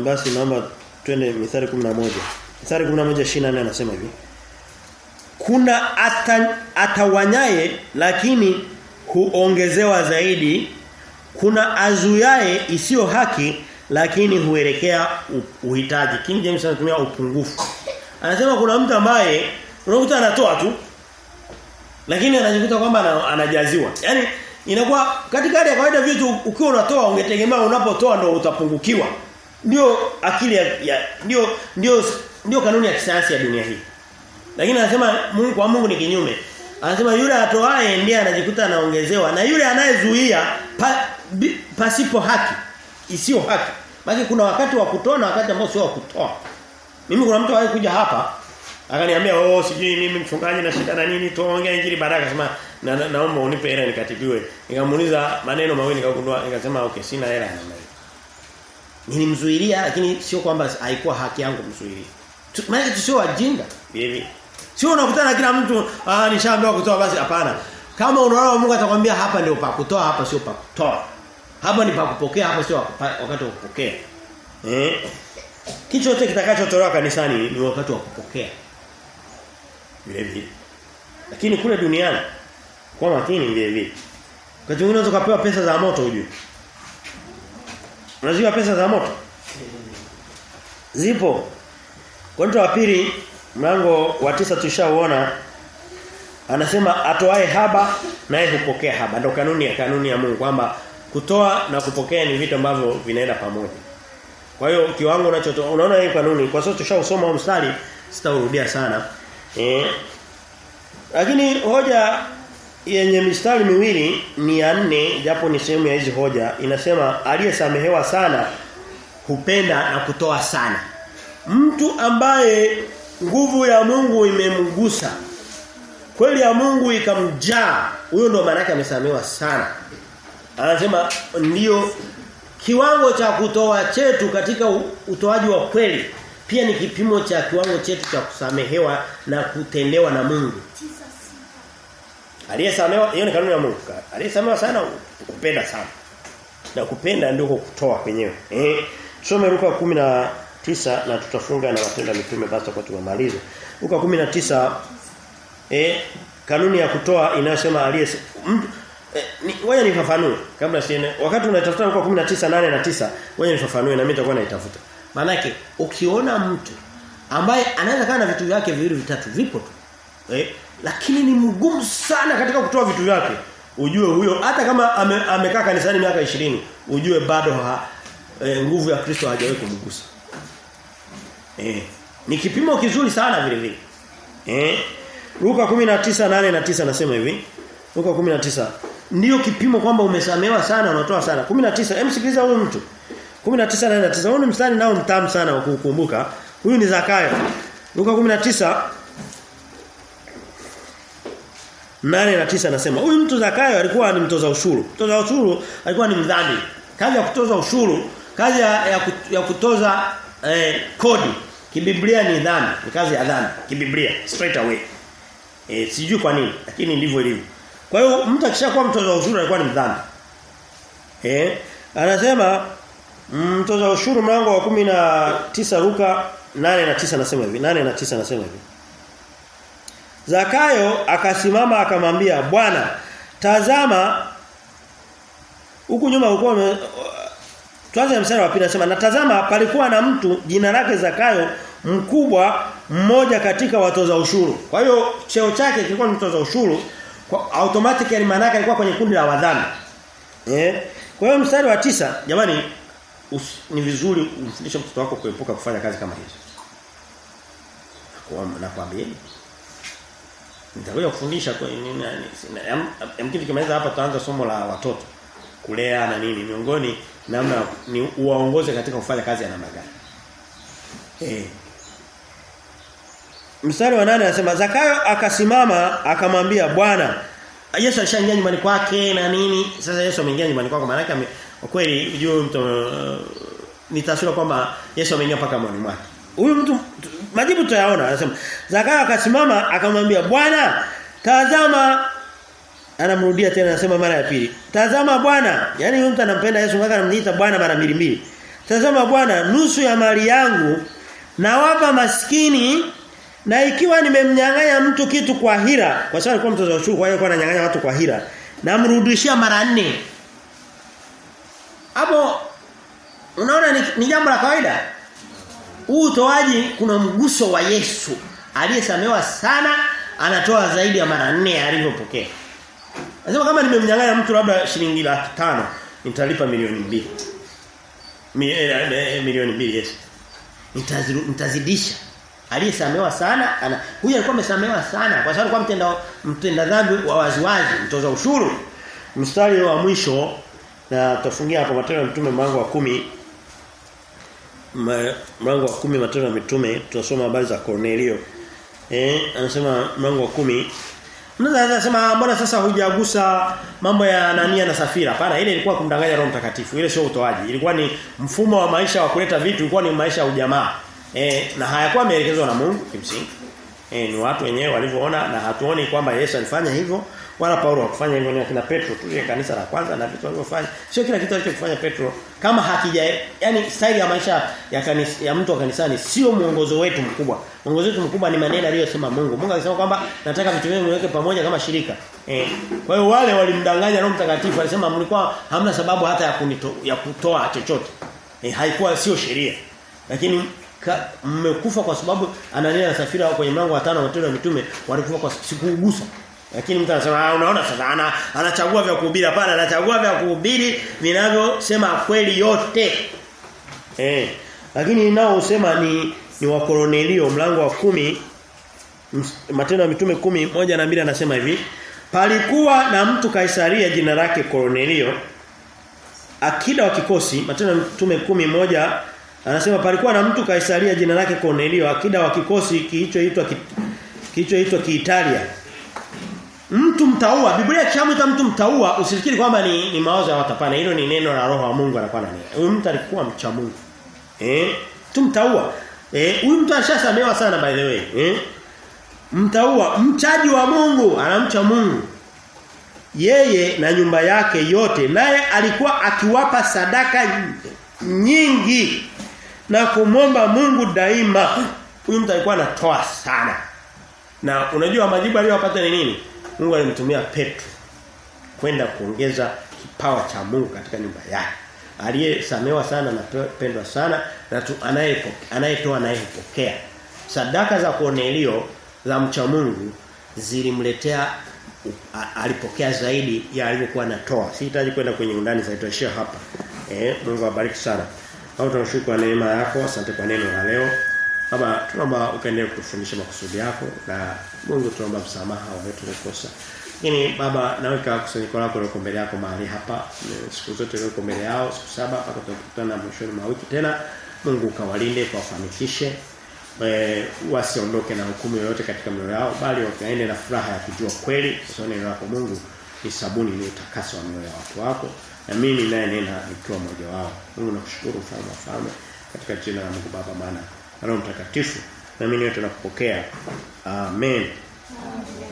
basi naomba twende mithali 11 mithali 11:24 anasema hivi. Kuna ata, atawanyaye lakini huongezewa zaidi. Kuna azuyaye isiyo haki lakini huelekea uhitaji. King James anatumia upungufu. Anasema kuna mtu ambaye unakuta anatoa tu lakini anajikuta kwamba anajaziwa. Yaani inakuwa katika hali ya kawaida vitu ukiwa unatoa ungetegemea unapotoa ndio utapungukiwa. Ndio akili ya, ya ndio ndio ndio kanuni ya kisayansi ya dunia hii. Lakini anasema Mungu kwa Mungu ni kinyume. Anasema yule atoaye ndiye anajikuta anaongezewa na yule anayezuia pa, pasipo haki isiyo haki. Basi kuna wakati wa kutoa na wakati ambao sio wa kutoa. Mimi kuna mtu aliye kuja hapa Akaniambia oh sijui mimi mchungaji na shida na nini tuongea injili baadaye akasema na, na, naomba unipe hela nikatibiwe. Nikamuuliza maneno mawili nikagundua nikasema okay sina hela namna hiyo. Nilimzuilia lakini sio kwamba haikuwa haki yangu kumzuilia. Maana tusio wajinga. Hivi. Sio unakutana kila mtu ah nishaambiwa kutoa basi hapana. Kama unaona Mungu atakwambia hapa ndio pa kutoa hapa sio pa kutoa. Hapa ni pa kupokea hapa sio wakati wa kupokea. Eh? Kitu chote kitakachotolewa kanisani ni wakati wa kupokea. Vile vile. Lakini kule duniani kwa makini vile vile. Wakati mwingine unaweza kupewa pesa za moto ujue. Unajua pesa za moto? Zipo. Korinto wa pili mlango wa tisa tushauona anasema atoae haba naye hupokea haba. Ndio kanuni ya kanuni ya Mungu kwamba kutoa na kupokea ni vitu ambavyo vinaenda pamoja. Kwa hiyo kiwango unachotoa unaona hii kanuni kwa sababu tushausoma mstari sitaurudia sana. Eh. Lakini hoja yenye mistari miwili ni ya nne japo ni sehemu ya hizi hoja inasema aliyesamehewa sana hupenda na kutoa sana. Mtu ambaye nguvu ya Mungu imemgusa kweli ya Mungu ikamjaa huyo ndo maana amesamehewa sana. Anasema ndio kiwango cha kutoa chetu katika utoaji wa kweli pia ni kipimo cha kiwango chetu cha kusamehewa na kutendewa na Mungu. Aliyesamehewa hiyo ni kanuni ya Mungu. Aliyesamehewa sana kupenda sana. Na kupenda ndio kutoa kwenyewe. Eh tusome Luka 19 na tutafunga na matendo mitume basi kwa tumemaliza. Luka 19 eh kanuni ya kutoa inayosema aliye eh, wewe nifafanue kabla siene wakati unatafuta Luka 19 8 na 9 wewe nifafanue na mimi nitakuwa naitafuta. Maana ukiona mtu ambaye anaweza kana na vitu vyake viwili vitatu vipo tu. Eh lakini ni mgumu sana katika kutoa vitu vyake. Ujue huyo hata kama ame, amekaa kanisani miaka 20, ujue bado ha, e, nguvu ya Kristo hajawahi kumgusa. Eh, ni kipimo kizuri sana vile vile. Eh? Luka 19:8 na 9 nasema hivi. Luka 19 ndio kipimo kwamba umesamewa sana unatoa sana. 19 hem sikiliza huyu mtu. 19 na 9 huyu mstari nao mtamu sana wa kukumbuka. Huyu ni Zakayo. Luka 19 nane na tisa anasema huyu mtu Zakayo alikuwa ni mtoza ushuru. Mtoza ushuru alikuwa ni mdhambi. Kazi ya kutoza ushuru, kazi ya, ya, ya kutoza eh, kodi kibiblia ni dhambi, ni kazi ya dhambi kibiblia straight away. Eh sijui kwa nini, lakini ndivyo ilivyo. Kwa hiyo mtu akishakuwa mtoza ushuru alikuwa ni mdhambi. Eh anasema mtoza ushuru mlango wa 19 Luka 8 na 9 anasema hivi. 8 na 9 anasema hivi. Zakayo akasimama akamwambia Bwana tazama huku nyuma ulikuwa tuanze mstari wa pili anasema natazama palikuwa na mtu jina lake Zakayo mkubwa mmoja katika watoza ushuru. Kwa hiyo cheo chake kilikuwa mtoza ushuru kwa automatically maana alikuwa kwenye kundi la wadhani. Eh? Kwa hiyo mstari wa tisa jamani ni vizuri umfundishe mtoto wako kuepuka kufanya kazi kama hizo. Kwa nakwambia Nitakuja kufundisha kwa nini yamkini kimaliza hapa tutaanza somo la watoto kulea na nini miongoni namna ni uwaongoze katika kufanya kazi ya namna gani. Eh. Mstari wa nane anasema Zakayo akasimama akamwambia Bwana Yesu alishaingia nyumbani kwake na nini sasa Yesu ameingia nyumbani kwako maana kwa kweli ujue mtu uh, ni taswira kwamba Yesu ameingia paka moyoni mwake. Huyu mtu majibu tutayaona. Anasema Zakayo akasimama akamwambia Bwana tazama. Anamrudia tena anasema mara ya pili tazama Bwana. Yani huyu mtu anampenda Yesu mpaka anamniita Bwana mara mbili mbili. Tazama Bwana nusu ya mali yangu nawapa maskini na ikiwa nimemnyang'anya mtu kitu kwa hira kwa sababu alikuwa mtoza ushuru kwa hiyo alikuwa ananyang'anya watu kwa hila namrudishia mara nne hapo unaona ni, ni jambo la kawaida huu utoaji kuna mguso wa Yesu aliyesamewa sana anatoa zaidi ya mara nne alivyopokea. Anasema kama nimemnyang'anya mtu labda shilingi laki tano nitalipa milioni mbili. Mi, eh, eh, milioni mbili yes. Nitaziru, nitazidisha. Aliyesamewa sana ana huyu alikuwa amesamewa sana kwa sababu kwa mtenda mtenda dhambi wa waziwazi mtoza ushuru. Mstari wa mwisho na tutafungia hapo matendo ya mtume mlango wa kumi mlango wa kumi matendo ya mitume tutasoma habari za Cornelio. Eh anasema mlango wa kumi Mnaweza anasema mbona sasa hujagusa mambo ya Anania na Safira? Hapana, ile ilikuwa kumdanganya Roho Mtakatifu. Ile sio utoaji. Ilikuwa ni mfumo wa maisha wa kuleta vitu, ilikuwa ni maisha ya ujamaa. Eh na hayakuwa maelekezo na Mungu kimsingi. Eh ni watu wenyewe walivyoona na hatuoni kwamba Yesu alifanya hivyo wala Paulo hakufanya hivyo akina Petro tu ile kanisa la kwanza na vitu alivyofanya. Sio kila kitu alichofanya Petro kama hakija yani staili ya maisha ya kanisa ya mtu wa kanisani sio mwongozo wetu mkubwa. Mwongozo wetu mkubwa ni maneno aliyosema Mungu. Mungu alisema kwamba nataka vitu vyenu niweke pamoja kama shirika. Eh. Kwa hiyo wale walimdanganya Roho Mtakatifu alisema mlikuwa hamna sababu hata ya kunito, ya kutoa chochote. Eh, haikuwa sio sheria. Lakini mmekufa kwa sababu Anania na Safira kwenye mlango wa 5 wa Matendo ya Mitume walikufa kwa sikuugusa. Lakini mtu anasema unaona sasa ana, anachagua vya kuhubiri hapana anachagua vya kuhubiri vinavyosema kweli yote. Eh. Lakini nao usema ni ni wa Kornelio mlango wa kumi Matendo ya Mitume kumi moja na mbili anasema hivi Palikuwa na mtu Kaisaria jina lake Kornelio akida wa kikosi Matendo ya Mitume kumi moja anasema palikuwa na mtu Kaisaria jina lake Kornelio akida wa kikosi kilichoitwa kilichoitwa Kiitalia Mtu mtaua, Biblia ikishamuita mtu mtaua, usifikiri kwamba ni, ni mawazo ya watapana. Hilo ni neno la roho wa Mungu anakuwa nani Huyu mtu alikuwa mcha Mungu. Eh? Mtu mtaua. Eh, huyu mtu ashasamewa sana by the way. Eh? Mtaua, mchaji wa Mungu, anamcha Mungu. Yeye na nyumba yake yote naye alikuwa akiwapa sadaka nyingi na kumomba Mungu daima. Huyu mtu alikuwa anatoa sana. Na unajua majibu aliyopata ni nini? Mungu alimtumia Petro kwenda kuongeza kipawa cha Mungu katika nyumba yake. Aliyesamewa sana na pendwa sana na anayetoa anayepokea. Sadaka za Kornelio za mcha Mungu zilimletea alipokea zaidi ya alivyokuwa anatoa. Sihitaji kwenda kwenye undani zaitoshia hapa. Eh Mungu awabariki sana. Au tunashukuru kwa neema yako. Asante kwa neno la leo. Baba tunaomba ukaendelee kutufundisha makusudi yako na Mungu tunaomba msamaha wa wetu tumekosa. Lakini baba naweka kusanyiko lako leo mbele yako mahali hapa siku zote leo mbele yao siku saba mpaka tutakutana mwishoni mwa wiki tena. Mungu kawalinde kwa kufanikishe. E, wasiondoke na hukumu yoyote katika mioyo yao bali wakaende na furaha ya kujua kweli kwa neno lako Mungu ni sabuni ni utakaso wa mioyo ya watu wako na mimi naye nena nikiwa mmoja wao. Mungu nakushukuru mfalme wa katika jina la Mungu Baba maana Roho Mtakatifu na mimi yote nakupokea. Amen. Amen.